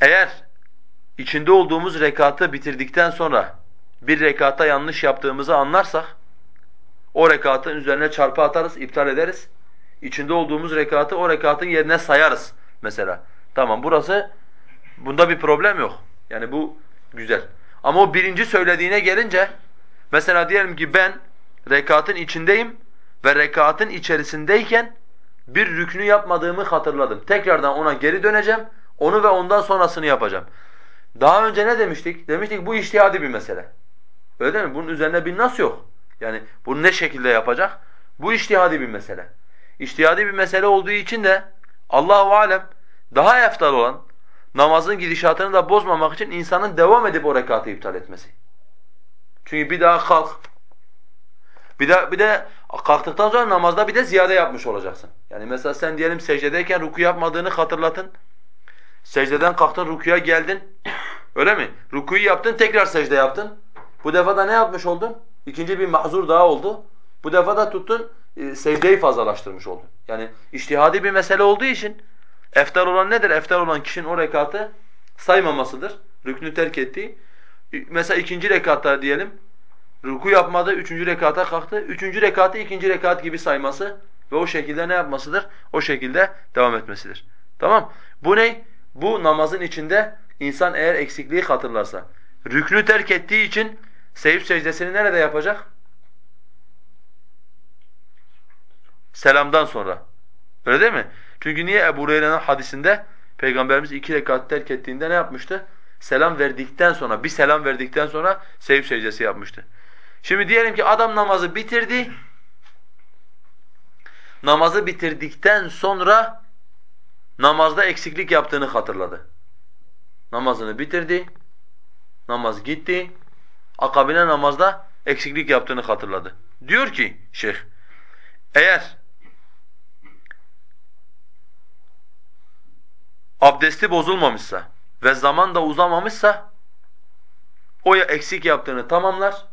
Eğer içinde olduğumuz rekatı bitirdikten sonra bir rekata yanlış yaptığımızı anlarsak o rekatın üzerine çarpı atarız, iptal ederiz. İçinde olduğumuz rekatı o rekatın yerine sayarız mesela. Tamam burası bunda bir problem yok. Yani bu güzel. Ama o birinci söylediğine gelince mesela diyelim ki ben rekatın içindeyim ve rekatın içerisindeyken bir rüknü yapmadığımı hatırladım. Tekrardan ona geri döneceğim. Onu ve ondan sonrasını yapacağım. Daha önce ne demiştik? Demiştik bu iştihadi bir mesele. Öyle değil mi? Bunun üzerine bir nas yok. Yani bunu ne şekilde yapacak? Bu iştihadi bir mesele. İştihadi bir mesele olduğu için de Allahu alem daha eftal olan namazın gidişatını da bozmamak için insanın devam edip o rekatı iptal etmesi. Çünkü bir daha kalk. Bir de bir de kalktıktan sonra namazda bir de ziyade yapmış olacaksın. Yani mesela sen diyelim secdedeyken ruku yapmadığını hatırlatın. Secdeden kalktın rukuya geldin. Öyle mi? Rukuyu yaptın tekrar secde yaptın. Bu defa da ne yapmış oldun? İkinci bir mahzur daha oldu. Bu defa da tuttun e, secdeyi fazlalaştırmış oldun. Yani iştihadi bir mesele olduğu için eftar olan nedir? Eftar olan kişinin o rekatı saymamasıdır. Rüknü terk ettiği. Mesela ikinci rekatta diyelim ruku yapmadı, üçüncü rekata kalktı. Üçüncü rekatı ikinci rekat gibi sayması ve o şekilde ne yapmasıdır? O şekilde devam etmesidir. Tamam? Bu ne? Bu namazın içinde insan eğer eksikliği hatırlarsa, rüknü terk ettiği için seyif secdesini nerede yapacak? Selamdan sonra. Öyle değil mi? Çünkü niye Ebu Hureyre'nin hadisinde Peygamberimiz iki rekat terk ettiğinde ne yapmıştı? Selam verdikten sonra, bir selam verdikten sonra seyif secdesi yapmıştı. Şimdi diyelim ki adam namazı bitirdi. Namazı bitirdikten sonra namazda eksiklik yaptığını hatırladı. Namazını bitirdi. Namaz gitti. Akabine namazda eksiklik yaptığını hatırladı. Diyor ki şeyh, eğer abdesti bozulmamışsa ve zaman da uzamamışsa o ya eksik yaptığını tamamlar.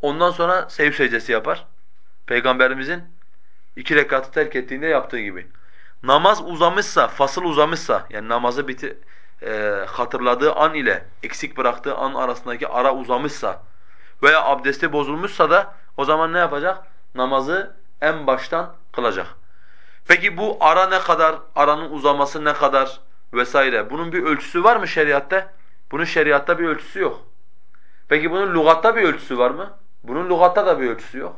Ondan sonra sev secdesi yapar. Peygamberimizin iki rekatı terk ettiğinde yaptığı gibi. Namaz uzamışsa, fasıl uzamışsa yani namazı biti, e, hatırladığı an ile eksik bıraktığı an arasındaki ara uzamışsa veya abdesti bozulmuşsa da o zaman ne yapacak? Namazı en baştan kılacak. Peki bu ara ne kadar, aranın uzaması ne kadar vesaire bunun bir ölçüsü var mı şeriatta? Bunun şeriatta bir ölçüsü yok. Peki bunun lügatta bir ölçüsü var mı? Bunun lügatta da bir ölçüsü yok.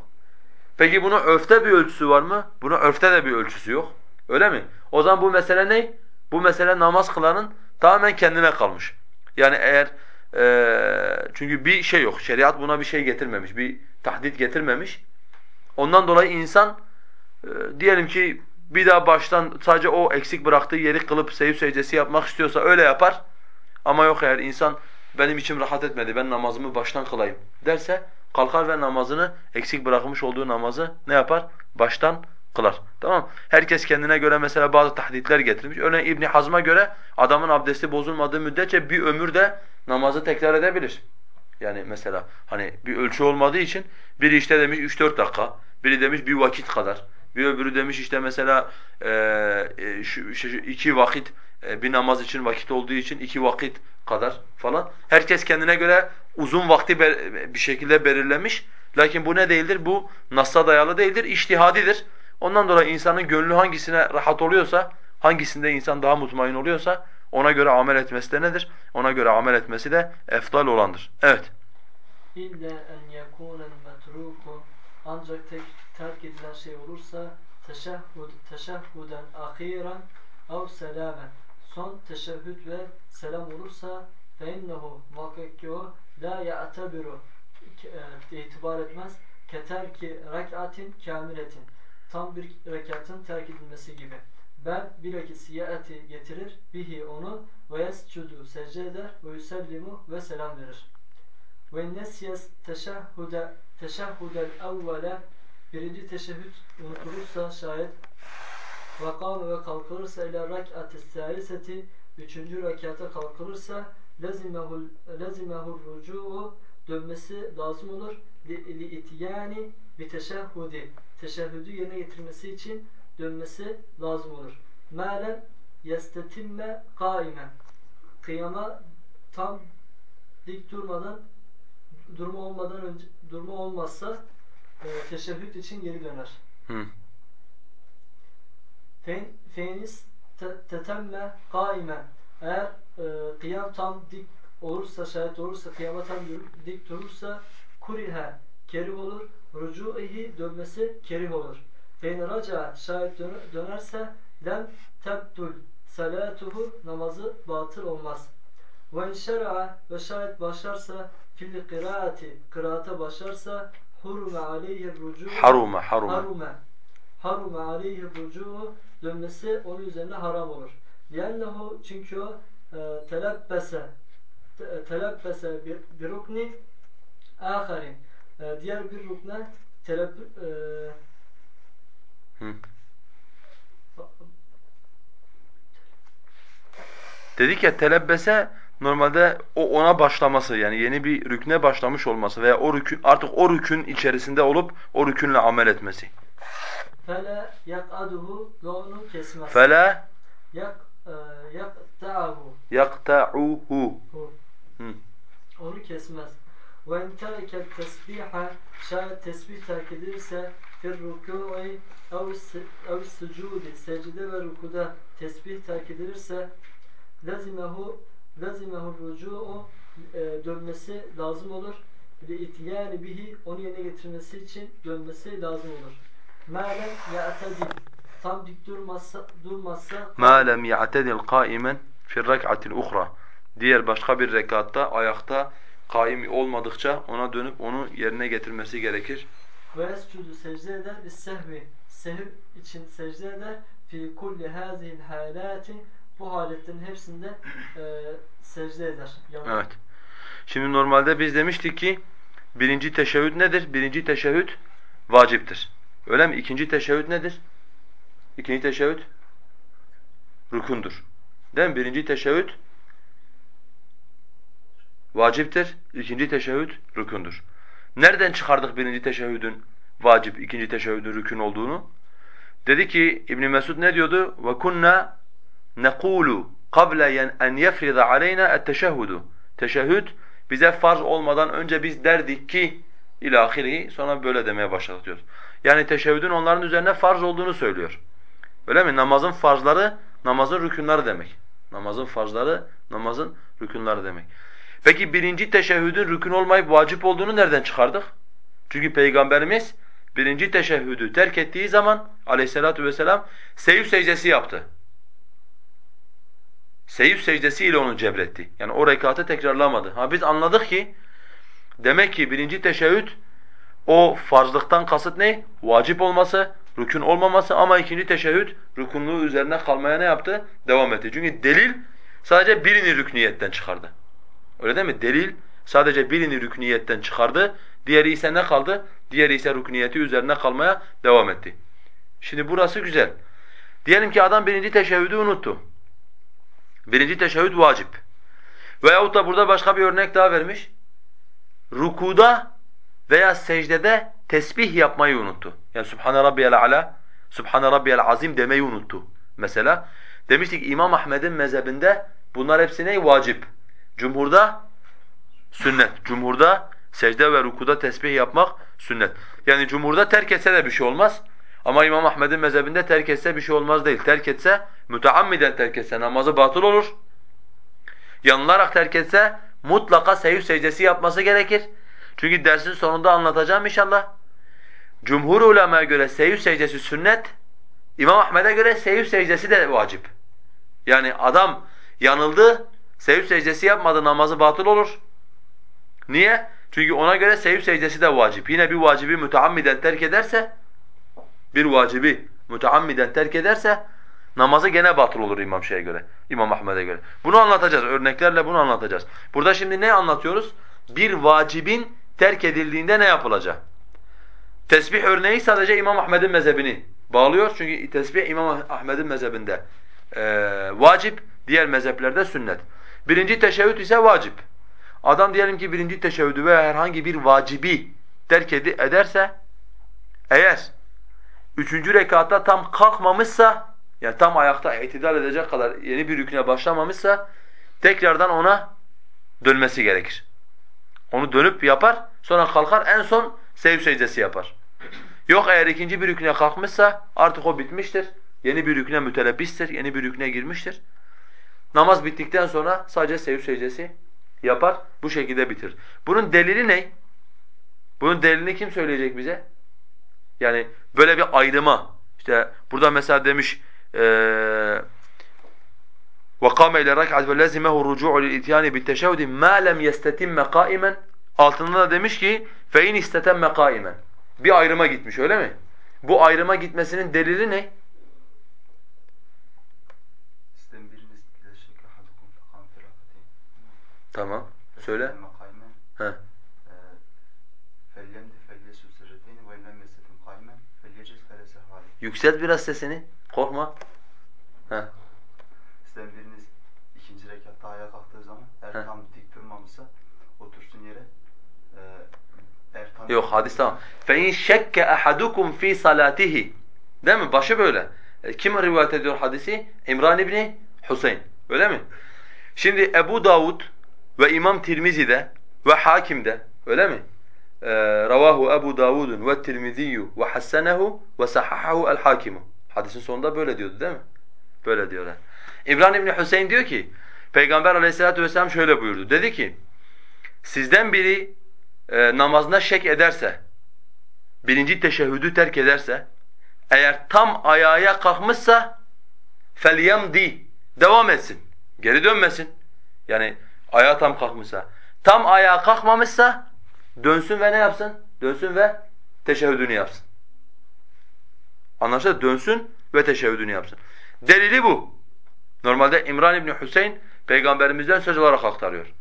Peki bunun örfte bir ölçüsü var mı? Bunun örfte de bir ölçüsü yok. Öyle mi? O zaman bu mesele ne? Bu mesele namaz kılanın tamamen kendine kalmış. Yani eğer e, çünkü bir şey yok. Şeriat buna bir şey getirmemiş. Bir tahdit getirmemiş. Ondan dolayı insan e, diyelim ki bir daha baştan sadece o eksik bıraktığı yeri kılıp seyif secdesi yapmak istiyorsa öyle yapar. Ama yok eğer insan benim içim rahat etmedi ben namazımı baştan kılayım derse kalkar ve namazını eksik bırakmış olduğu namazı ne yapar? Baştan kılar. Tamam Herkes kendine göre mesela bazı tahditler getirmiş. Örneğin İbn Hazm'a göre adamın abdesti bozulmadığı müddetçe bir ömür de namazı tekrar edebilir. Yani mesela hani bir ölçü olmadığı için biri işte demiş 3-4 dakika, biri demiş bir vakit kadar. Bir öbürü demiş işte mesela e, şu, şu iki vakit bir namaz için vakit olduğu için iki vakit kadar falan. Herkes kendine göre uzun vakti bir şekilde belirlemiş. Lakin bu ne değildir? Bu Nas'a dayalı değildir, iştihadidir. Ondan dolayı insanın gönlü hangisine rahat oluyorsa, hangisinde insan daha mutmain oluyorsa ona göre amel etmesi de nedir? Ona göre amel etmesi de efdal olandır. Evet. İlla en yekûnen metruku ancak tek terk edilen şey olursa teşehhud teşehhuden ahiren ev selamen son teşehhüd ve selam olursa innehu muhakkak ki o la ya'tebiru e, itibar etmez keterki rek'atin kamiletin tam bir rekatın terk edilmesi gibi. Ben bir rekisi ya'ati getirir bihi onu ve yescudu secde eder ve yusellimu ve selam verir. Ve nesyes teşehhude teşehhudel evvele birinci teşehhüd unutulursa şayet vakam ve kalkılırsa ile rek'ati sâliseti üçüncü rekata kalkılırsa lazimehul lazimehur rucu'u dönmesi lazım olur li, itiyani bi teşehhudi teşehhüdü yerine getirmesi için dönmesi lazım olur. Mâlen yestetimme kaimen kıyama tam dik durmadan durma olmadan önce durma olmazsa e, teşehhüd için geri döner. Hı. Fenis tetemme kaimen eğer e, kıyam tam dik olursa şayet olursa kıyama tam dik durursa kurihe kerih olur rucu'ihi dönmesi kerih olur. Fein raca şayet dönerse lem tebdul salatuhu namazı batıl olmaz. Ve in şer'a ve şayet başlarsa fil kıraati kıraata başlarsa hurume aleyhi rucu harume harume harume aleyhi rucu dönmesi onun üzerine haram olur. Liannehu çünkü o e, telebbese telebbese bir, bir rukni aharin e, diğer bir rukne teleb e, Hı. Dedik ya telebbese normalde o ona başlaması yani yeni bir rükne başlamış olması veya o rükün artık o rükün içerisinde olup o rükünle amel etmesi. Fele yakaduhu ve onu kesmez. Fele yak e, yakta'uhu. Yakta'uhu. Onu kesmez. Ve in tereke tesbiha şayet tesbih terk edilirse fir rükû'i ev sucudi secde ve rukuda tesbih terk edilirse lezimehu lezimehu rucu'u e, dönmesi lazım olur. Li itiyani bihi onu yerine getirmesi için dönmesi lazım olur. Mâlem ya'tedil. Tam dik durmazsa, durmazsa Mâlem ya'tedil kaimen fir rek'atil uhra. Diğer başka bir rekatta ayakta kaim olmadıkça ona dönüp onu yerine getirmesi gerekir. Ve escudu secde eder bis sehvi. Sehiv için secde eder. Fi kulli hazihil halati. Bu haletlerin hepsinde e, secde eder. Yandı. Evet. Şimdi normalde biz demiştik ki birinci teşehhüd nedir? Birinci teşehhüd vaciptir. Öyle mi? İkinci teşehhüd nedir? İkinci teşehhüd rükundur. Değil mi? Birinci teşehhüd vaciptir. İkinci teşehhüd rükundur. Nereden çıkardık birinci teşehhüdün vacip, ikinci teşehhüdün rükün olduğunu? Dedi ki İbn Mesud ne diyordu? Ve kunna nekulu qabla en yefrida aleyna et-teşehhudu. Teşehhüd bize farz olmadan önce biz derdik ki ilahiri sonra böyle demeye başladık diyor. Yani teşehhüdün onların üzerine farz olduğunu söylüyor. Öyle mi? Namazın farzları, namazın rükünleri demek. Namazın farzları, namazın rükünleri demek. Peki birinci teşehhüdün rükün olmayıp vacip olduğunu nereden çıkardık? Çünkü Peygamberimiz birinci teşehhüdü terk ettiği zaman aleyhissalatu vesselam seyif secdesi yaptı. Seyif secdesiyle onu cebretti. Yani o rekatı tekrarlamadı. Ha biz anladık ki demek ki birinci teşehhüd o farzlıktan kasıt ne? Vacip olması, rükün olmaması ama ikinci teşehhüd rükunluğu üzerine kalmaya ne yaptı? Devam etti. Çünkü delil sadece birini rükniyetten çıkardı. Öyle değil mi? Delil sadece birini rükniyetten çıkardı. Diğeri ise ne kaldı? Diğeri ise rükniyeti üzerine kalmaya devam etti. Şimdi burası güzel. Diyelim ki adam birinci teşehhüdü unuttu. Birinci teşehhüd vacip. Veyahut da burada başka bir örnek daha vermiş. Rukuda veya secdede tesbih yapmayı unuttu. Yani Subhane Rabbiyel Ala, Subhane Rabbiyel Azim demeyi unuttu. Mesela demiştik İmam Ahmed'in mezhebinde bunlar hepsi ne? Vacip. Cumhurda sünnet. Cumhurda secde ve rukuda tesbih yapmak sünnet. Yani cumhurda terk etse de bir şey olmaz. Ama İmam Ahmed'in mezhebinde terk etse bir şey olmaz değil. Terk etse, müteammiden terk etse namazı batıl olur. Yanılarak terk etse mutlaka seyif secdesi yapması gerekir. Çünkü dersin sonunda anlatacağım inşallah. Cumhur ulemaya göre seyif secdesi sünnet, İmam Ahmed'e göre seyif secdesi de vacip. Yani adam yanıldı, seyif secdesi yapmadı namazı batıl olur. Niye? Çünkü ona göre seyif secdesi de vacip. Yine bir vacibi müteammiden terk ederse, bir vacibi müteammiden terk ederse namazı gene batıl olur İmam Şeyh'e göre, İmam Ahmed'e göre. Bunu anlatacağız, örneklerle bunu anlatacağız. Burada şimdi ne anlatıyoruz? Bir vacibin terk edildiğinde ne yapılacak? Tesbih örneği sadece İmam Ahmed'in mezhebini bağlıyor. Çünkü tesbih İmam Ahmed'in mezhebinde e, vacip, diğer mezheplerde sünnet. Birinci teşehhüd ise vacip. Adam diyelim ki birinci teşehhüdü veya herhangi bir vacibi terk ederse, eğer üçüncü rekatta tam kalkmamışsa, yani tam ayakta itidal edecek kadar yeni bir rüküne başlamamışsa, tekrardan ona dönmesi gerekir. Onu dönüp yapar, sonra kalkar, en son sev secdesi yapar. Yok eğer ikinci bir rüküne kalkmışsa artık o bitmiştir. Yeni bir rüküne mütelebbistir, yeni bir rüküne girmiştir. Namaz bittikten sonra sadece sev secdesi yapar, bu şekilde bitirir. Bunun delili ne? Bunun delilini kim söyleyecek bize? Yani böyle bir ayrıma. İşte burada mesela demiş eee وَقَامَ اِلَى رَكْعَةِ وَلَزِمَهُ الرُّجُوعُ لِلْاِتْيَانِ بِالتَّشَهُدِ مَا لَمْ يَسْتَتِمَّ قَائِمًا Altında da demiş ki فَاِنْ اِسْتَتَمَّ قَائِمًا Bir ayrıma gitmiş öyle mi? Bu ayrıma gitmesinin delili ne? Tamam. Söyle. He. Yükselt biraz sesini. Korkma. He. Sizden biriniz ikinci rekatta ayağa kalktığı zaman eğer He. tam Yok hadis tamam. فَاِنْ شَكَّ أَحَدُكُمْ ف۪ي صَلَاتِهِ Değil mi? Başı böyle. E, Kim rivayet ediyor hadisi? İmran İbni Hüseyin. Öyle mi? Şimdi Ebu Davud ve İmam Tirmizi'de ve Hakim'de öyle mi? Ee, Ravahu Ebu Davudun ve Tirmiziyyu ve hassenehu ve sahahahu el Hakimu. Hadisin sonunda böyle diyordu değil mi? Böyle diyorlar. İmran İbni Hüseyin diyor ki Peygamber aleyhissalatu vesselam şöyle buyurdu. Dedi ki, sizden biri e, namazına şek ederse, birinci teşehhüdü terk ederse, eğer tam ayağa kalkmışsa فَلْيَمْدِي Devam etsin. Geri dönmesin. Yani ayağa tam kalkmışsa. Tam ayağa kalkmamışsa dönsün ve ne yapsın? Dönsün ve teşehhüdünü yapsın. Anlaşıldı? Dönsün ve teşehhüdünü yapsın. Delili bu. Normalde İmran İbni Hüseyin peygamberimizden söz olarak aktarıyor.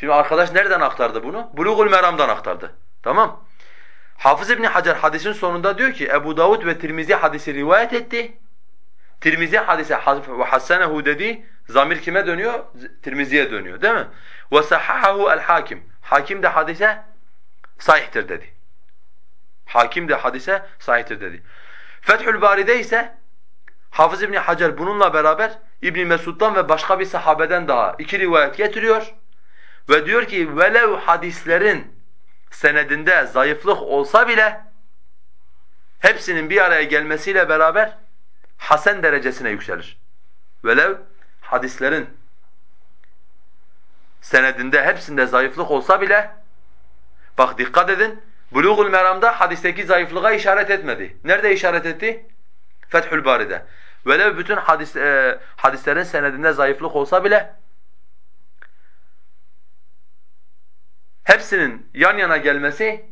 Şimdi arkadaş nereden aktardı bunu? Bulugul Meram'dan aktardı. Tamam? Hafız İbni Hacer hadisin sonunda diyor ki Ebu Davud ve Tirmizi hadisi rivayet etti. Tirmizi hadise ve hassenehu dedi. Zamir kime dönüyor? Tirmizi'ye dönüyor değil mi? Ve sahahahu el hakim. Hakim de hadise sahihtir dedi. Hakim de hadise sahihtir dedi. Fethül Bari'de ise Hafız İbni Hacer bununla beraber İbni Mesud'dan ve başka bir sahabeden daha iki rivayet getiriyor. Ve diyor ki velev hadislerin senedinde zayıflık olsa bile hepsinin bir araya gelmesiyle beraber hasen derecesine yükselir. Velev hadislerin senedinde hepsinde zayıflık olsa bile bak dikkat edin Bulugul Meram'da hadisteki zayıflığa işaret etmedi. Nerede işaret etti? Fethül Bari'de. Velev bütün hadis, e, hadislerin senedinde zayıflık olsa bile hepsinin yan yana gelmesi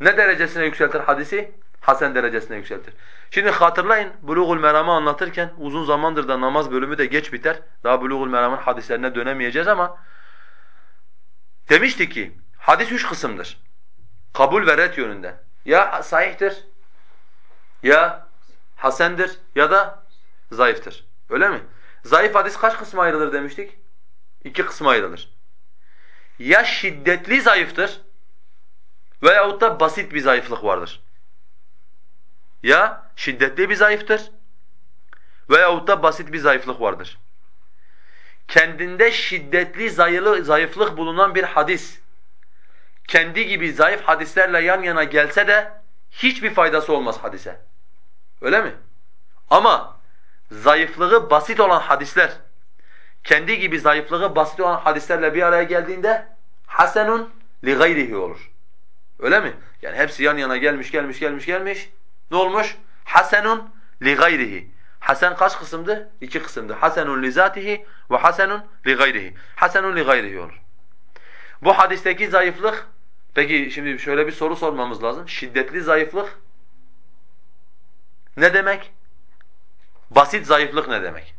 ne derecesine yükseltir hadisi? Hasen derecesine yükseltir. Şimdi hatırlayın Bulugul Meram'ı anlatırken uzun zamandır da namaz bölümü de geç biter. Daha Bulugul Meram'ın hadislerine dönemeyeceğiz ama demiştik ki hadis üç kısımdır. Kabul ve ret yönünden. Ya sahihtir, ya hasendir ya da zayıftır. Öyle mi? Zayıf hadis kaç kısma ayrılır demiştik? İki kısma ayrılır. Ya şiddetli zayıftır veyahut da basit bir zayıflık vardır. Ya şiddetli bir zayıftır veyahut da basit bir zayıflık vardır. Kendinde şiddetli zayıflık bulunan bir hadis kendi gibi zayıf hadislerle yan yana gelse de hiçbir faydası olmaz hadise. Öyle mi? Ama zayıflığı basit olan hadisler kendi gibi zayıflığı basit olan hadislerle bir araya geldiğinde hasenun li gayrihi olur. Öyle mi? Yani hepsi yan yana gelmiş gelmiş gelmiş gelmiş. Ne olmuş? Hasenun li gayrihi. Hasen kaç kısımdı? İki kısımdı. Hasenun li zatihi ve hasenun li gayrihi. Hasenun li gayrihi olur. Bu hadisteki zayıflık Peki şimdi şöyle bir soru sormamız lazım. Şiddetli zayıflık ne demek? Basit zayıflık ne demek?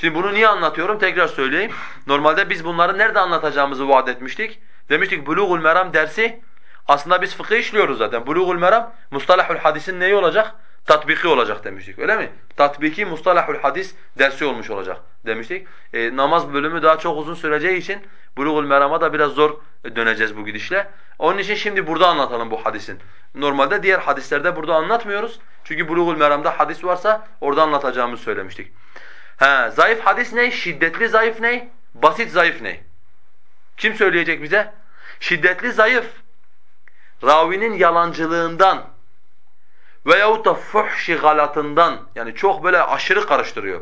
Şimdi bunu niye anlatıyorum? Tekrar söyleyeyim. Normalde biz bunları nerede anlatacağımızı vaat etmiştik. Demiştik Bulugul Meram dersi aslında biz fıkıh işliyoruz zaten. Bulugul Meram mustalahul hadisin neyi olacak? Tatbiki olacak demiştik. Öyle mi? Tatbiki mustalahul hadis dersi olmuş olacak demiştik. E, namaz bölümü daha çok uzun süreceği için Bulugul Meram'a da biraz zor döneceğiz bu gidişle. Onun için şimdi burada anlatalım bu hadisin. Normalde diğer hadislerde burada anlatmıyoruz. Çünkü Bulugul Meram'da hadis varsa orada anlatacağımızı söylemiştik. He, zayıf hadis ne? Şiddetli zayıf ne? Basit zayıf ne? Kim söyleyecek bize? Şiddetli zayıf, ravinin yalancılığından veyahut da fuhşi galatından yani çok böyle aşırı karıştırıyor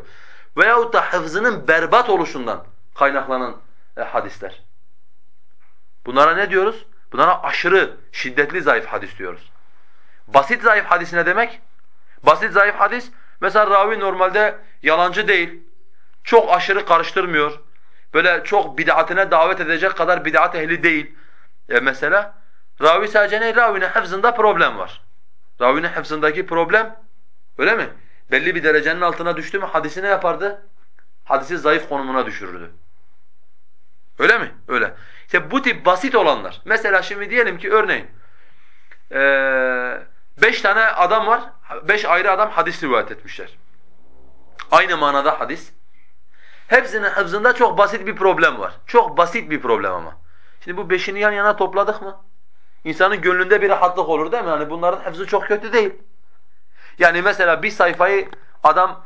veyahut da hıfzının berbat oluşundan kaynaklanan e, hadisler. Bunlara ne diyoruz? Bunlara aşırı, şiddetli zayıf hadis diyoruz. Basit zayıf hadis ne demek? Basit zayıf hadis, mesela ravi normalde yalancı değil, çok aşırı karıştırmıyor, böyle çok bid'atine davet edecek kadar bid'at ehli değil. E mesela, ravi sadece ne? Ravinin hafızında problem var. Ravinin hafızındaki problem, öyle mi? Belli bir derecenin altına düştü mü hadisi ne yapardı? Hadisi zayıf konumuna düşürürdü. Öyle mi? Öyle. İşte bu tip basit olanlar. Mesela şimdi diyelim ki örneğin ee, beş tane adam var. Beş ayrı adam hadis rivayet etmişler. Aynı manada hadis. Hepsinin hıfzında çok basit bir problem var. Çok basit bir problem ama. Şimdi bu beşini yan yana topladık mı? İnsanın gönlünde bir rahatlık olur değil mi? Yani bunların hıfzı çok kötü değil. Yani mesela bir sayfayı adam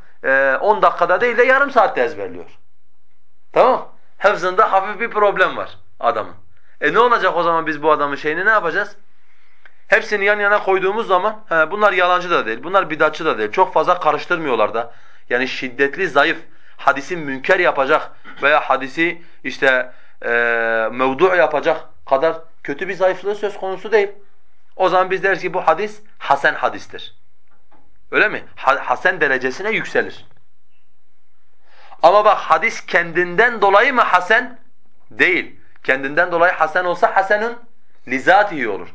10 dakikada değil de yarım saatte ezberliyor. Tamam Hıfzında hafif bir problem var adamın. E ne olacak o zaman biz bu adamın şeyini ne yapacağız? Hepsini yan yana koyduğumuz zaman he, bunlar yalancı da değil, bunlar bidatçı da değil. Çok fazla karıştırmıyorlar da. Yani şiddetli, zayıf hadisi münker yapacak veya hadisi işte e, mevdu yapacak kadar kötü bir zayıflığı söz konusu değil. O zaman biz deriz ki bu hadis hasen hadistir. Öyle mi? Ha, hasen derecesine yükselir. Ama bak hadis kendinden dolayı mı hasen? Değil. Kendinden dolayı hasen olsa hasenun lizatihi olur.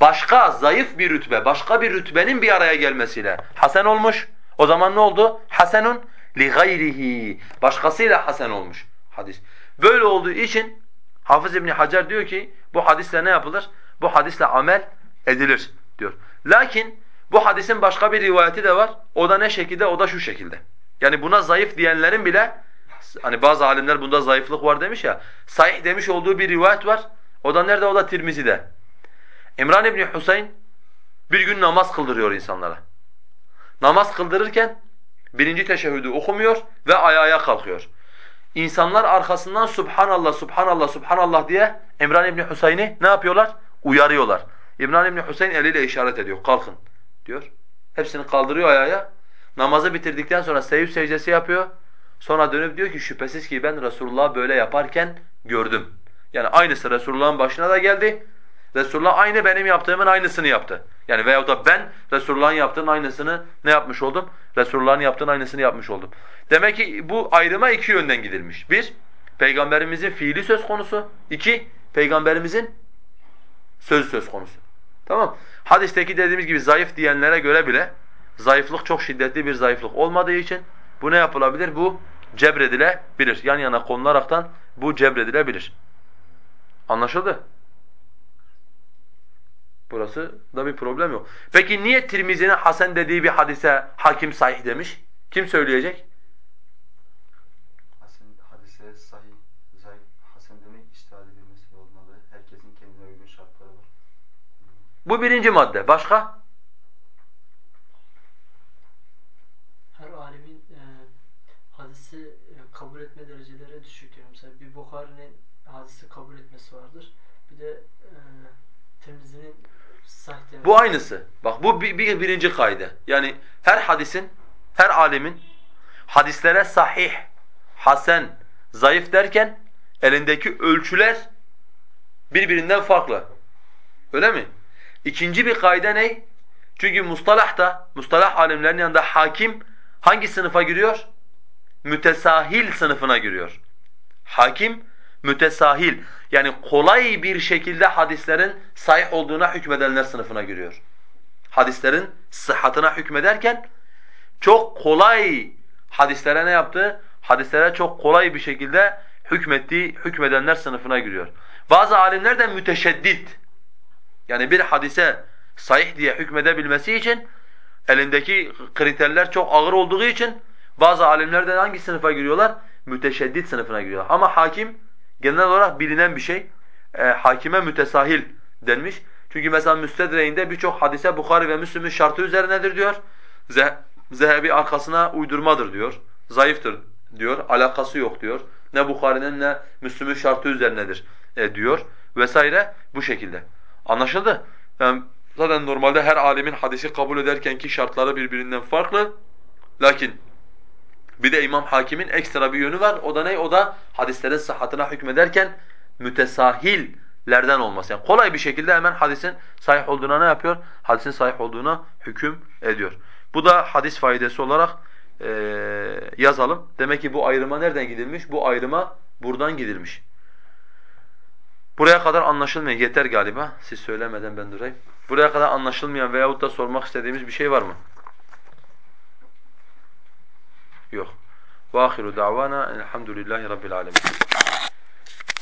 Başka zayıf bir rütbe, başka bir rütbenin bir araya gelmesiyle hasen olmuş. O zaman ne oldu? Hasenun li gayrihi. Başkasıyla hasen olmuş hadis. Böyle olduğu için Hafız İbn Hacer diyor ki bu hadisle ne yapılır? Bu hadisle amel edilir diyor. Lakin bu hadisin başka bir rivayeti de var. O da ne şekilde? O da şu şekilde. Yani buna zayıf diyenlerin bile hani bazı alimler bunda zayıflık var demiş ya. Sahih demiş olduğu bir rivayet var. O da nerede? O da Tirmizi'de. İmran İbni Husayn bir gün namaz kıldırıyor insanlara. Namaz kıldırırken birinci teşehhüdü okumuyor ve ayağa kalkıyor. İnsanlar arkasından Subhanallah, Subhanallah, Subhanallah diye İmran İbni Husayn'i ne yapıyorlar? Uyarıyorlar. İmran İbni Husayn eliyle işaret ediyor. Kalkın diyor. Hepsini kaldırıyor ayağa. Namazı bitirdikten sonra seyif secdesi yapıyor. Sonra dönüp diyor ki şüphesiz ki ben Resulullah'ı böyle yaparken gördüm. Yani aynısı Resulullah'ın başına da geldi. Resulullah aynı benim yaptığımın aynısını yaptı. Yani veyahut da ben Resulullah'ın yaptığının aynısını ne yapmış oldum? Resulullah'ın yaptığının aynısını yapmış oldum. Demek ki bu ayrıma iki yönden gidilmiş. Bir, Peygamberimizin fiili söz konusu. İki, Peygamberimizin sözü söz konusu. Tamam Hadisteki dediğimiz gibi zayıf diyenlere göre bile zayıflık çok şiddetli bir zayıflık olmadığı için bu ne yapılabilir? Bu cebredilebilir. Yan yana konularaktan bu cebredilebilir. Anlaşıldı? Burası da bir problem yok. Peki niye Tirmizi'nin Hasan dediği bir hadise hakim sahih demiş? Kim söyleyecek? Hasen, hadise sahih, zayıf, hasen demek iştihadi bir mesele olmalı. Herkesin kendine uygun şartları var. Bu birinci madde. Başka? Her alimin e, hadisi e, kabul etme dereceleri düşük diyor. Mesela bir Bukhari'nin hadisi kabul etmesi vardır. Bir de e, Tirmizi'nin. Bu aynısı. Bak bu bir, bir birinci kaide. Yani her hadisin, her alimin hadislere sahih, hasen, zayıf derken elindeki ölçüler birbirinden farklı. Öyle mi? İkinci bir kaide ne? Çünkü mustalahta, mustalah alimlerin yanında hakim hangi sınıfa giriyor? Mütesahil sınıfına giriyor. Hakim mütesahil yani kolay bir şekilde hadislerin sahih olduğuna hükmedenler sınıfına giriyor. Hadislerin sıhhatına hükmederken çok kolay hadislere ne yaptı? Hadislere çok kolay bir şekilde hükmettiği, hükmedenler sınıfına giriyor. Bazı alimler de müteşeddit. Yani bir hadise sahih diye hükmedebilmesi için elindeki kriterler çok ağır olduğu için bazı alimler de hangi sınıfa giriyorlar? Müteşeddit sınıfına giriyorlar. Ama hakim genel olarak bilinen bir şey. E, hakime mütesahil denmiş. Çünkü mesela Müstedre'inde birçok hadise Bukhari ve Müslim'in şartı üzerinedir diyor. Ze Zehebi arkasına uydurmadır diyor. Zayıftır diyor. Alakası yok diyor. Ne Bukhari'nin ne Müslim'in şartı üzerinedir e, diyor. Vesaire bu şekilde. Anlaşıldı? Yani zaten normalde her alimin hadisi kabul ederken ki şartları birbirinden farklı. Lakin bir de İmam Hakim'in ekstra bir yönü var. O da ne? O da hadislerin sıhhatına hükmederken mütesahillerden olması. Yani kolay bir şekilde hemen hadisin sahih olduğuna ne yapıyor? Hadisin sahih olduğuna hüküm ediyor. Bu da hadis faydası olarak e, yazalım. Demek ki bu ayrıma nereden gidilmiş? Bu ayrıma buradan gidilmiş. Buraya kadar anlaşılmayan yeter galiba. Siz söylemeden ben durayım. Buraya kadar anlaşılmayan veyahut da sormak istediğimiz bir şey var mı? Yok. وآخر دعوانا الحمد لله رب العالمين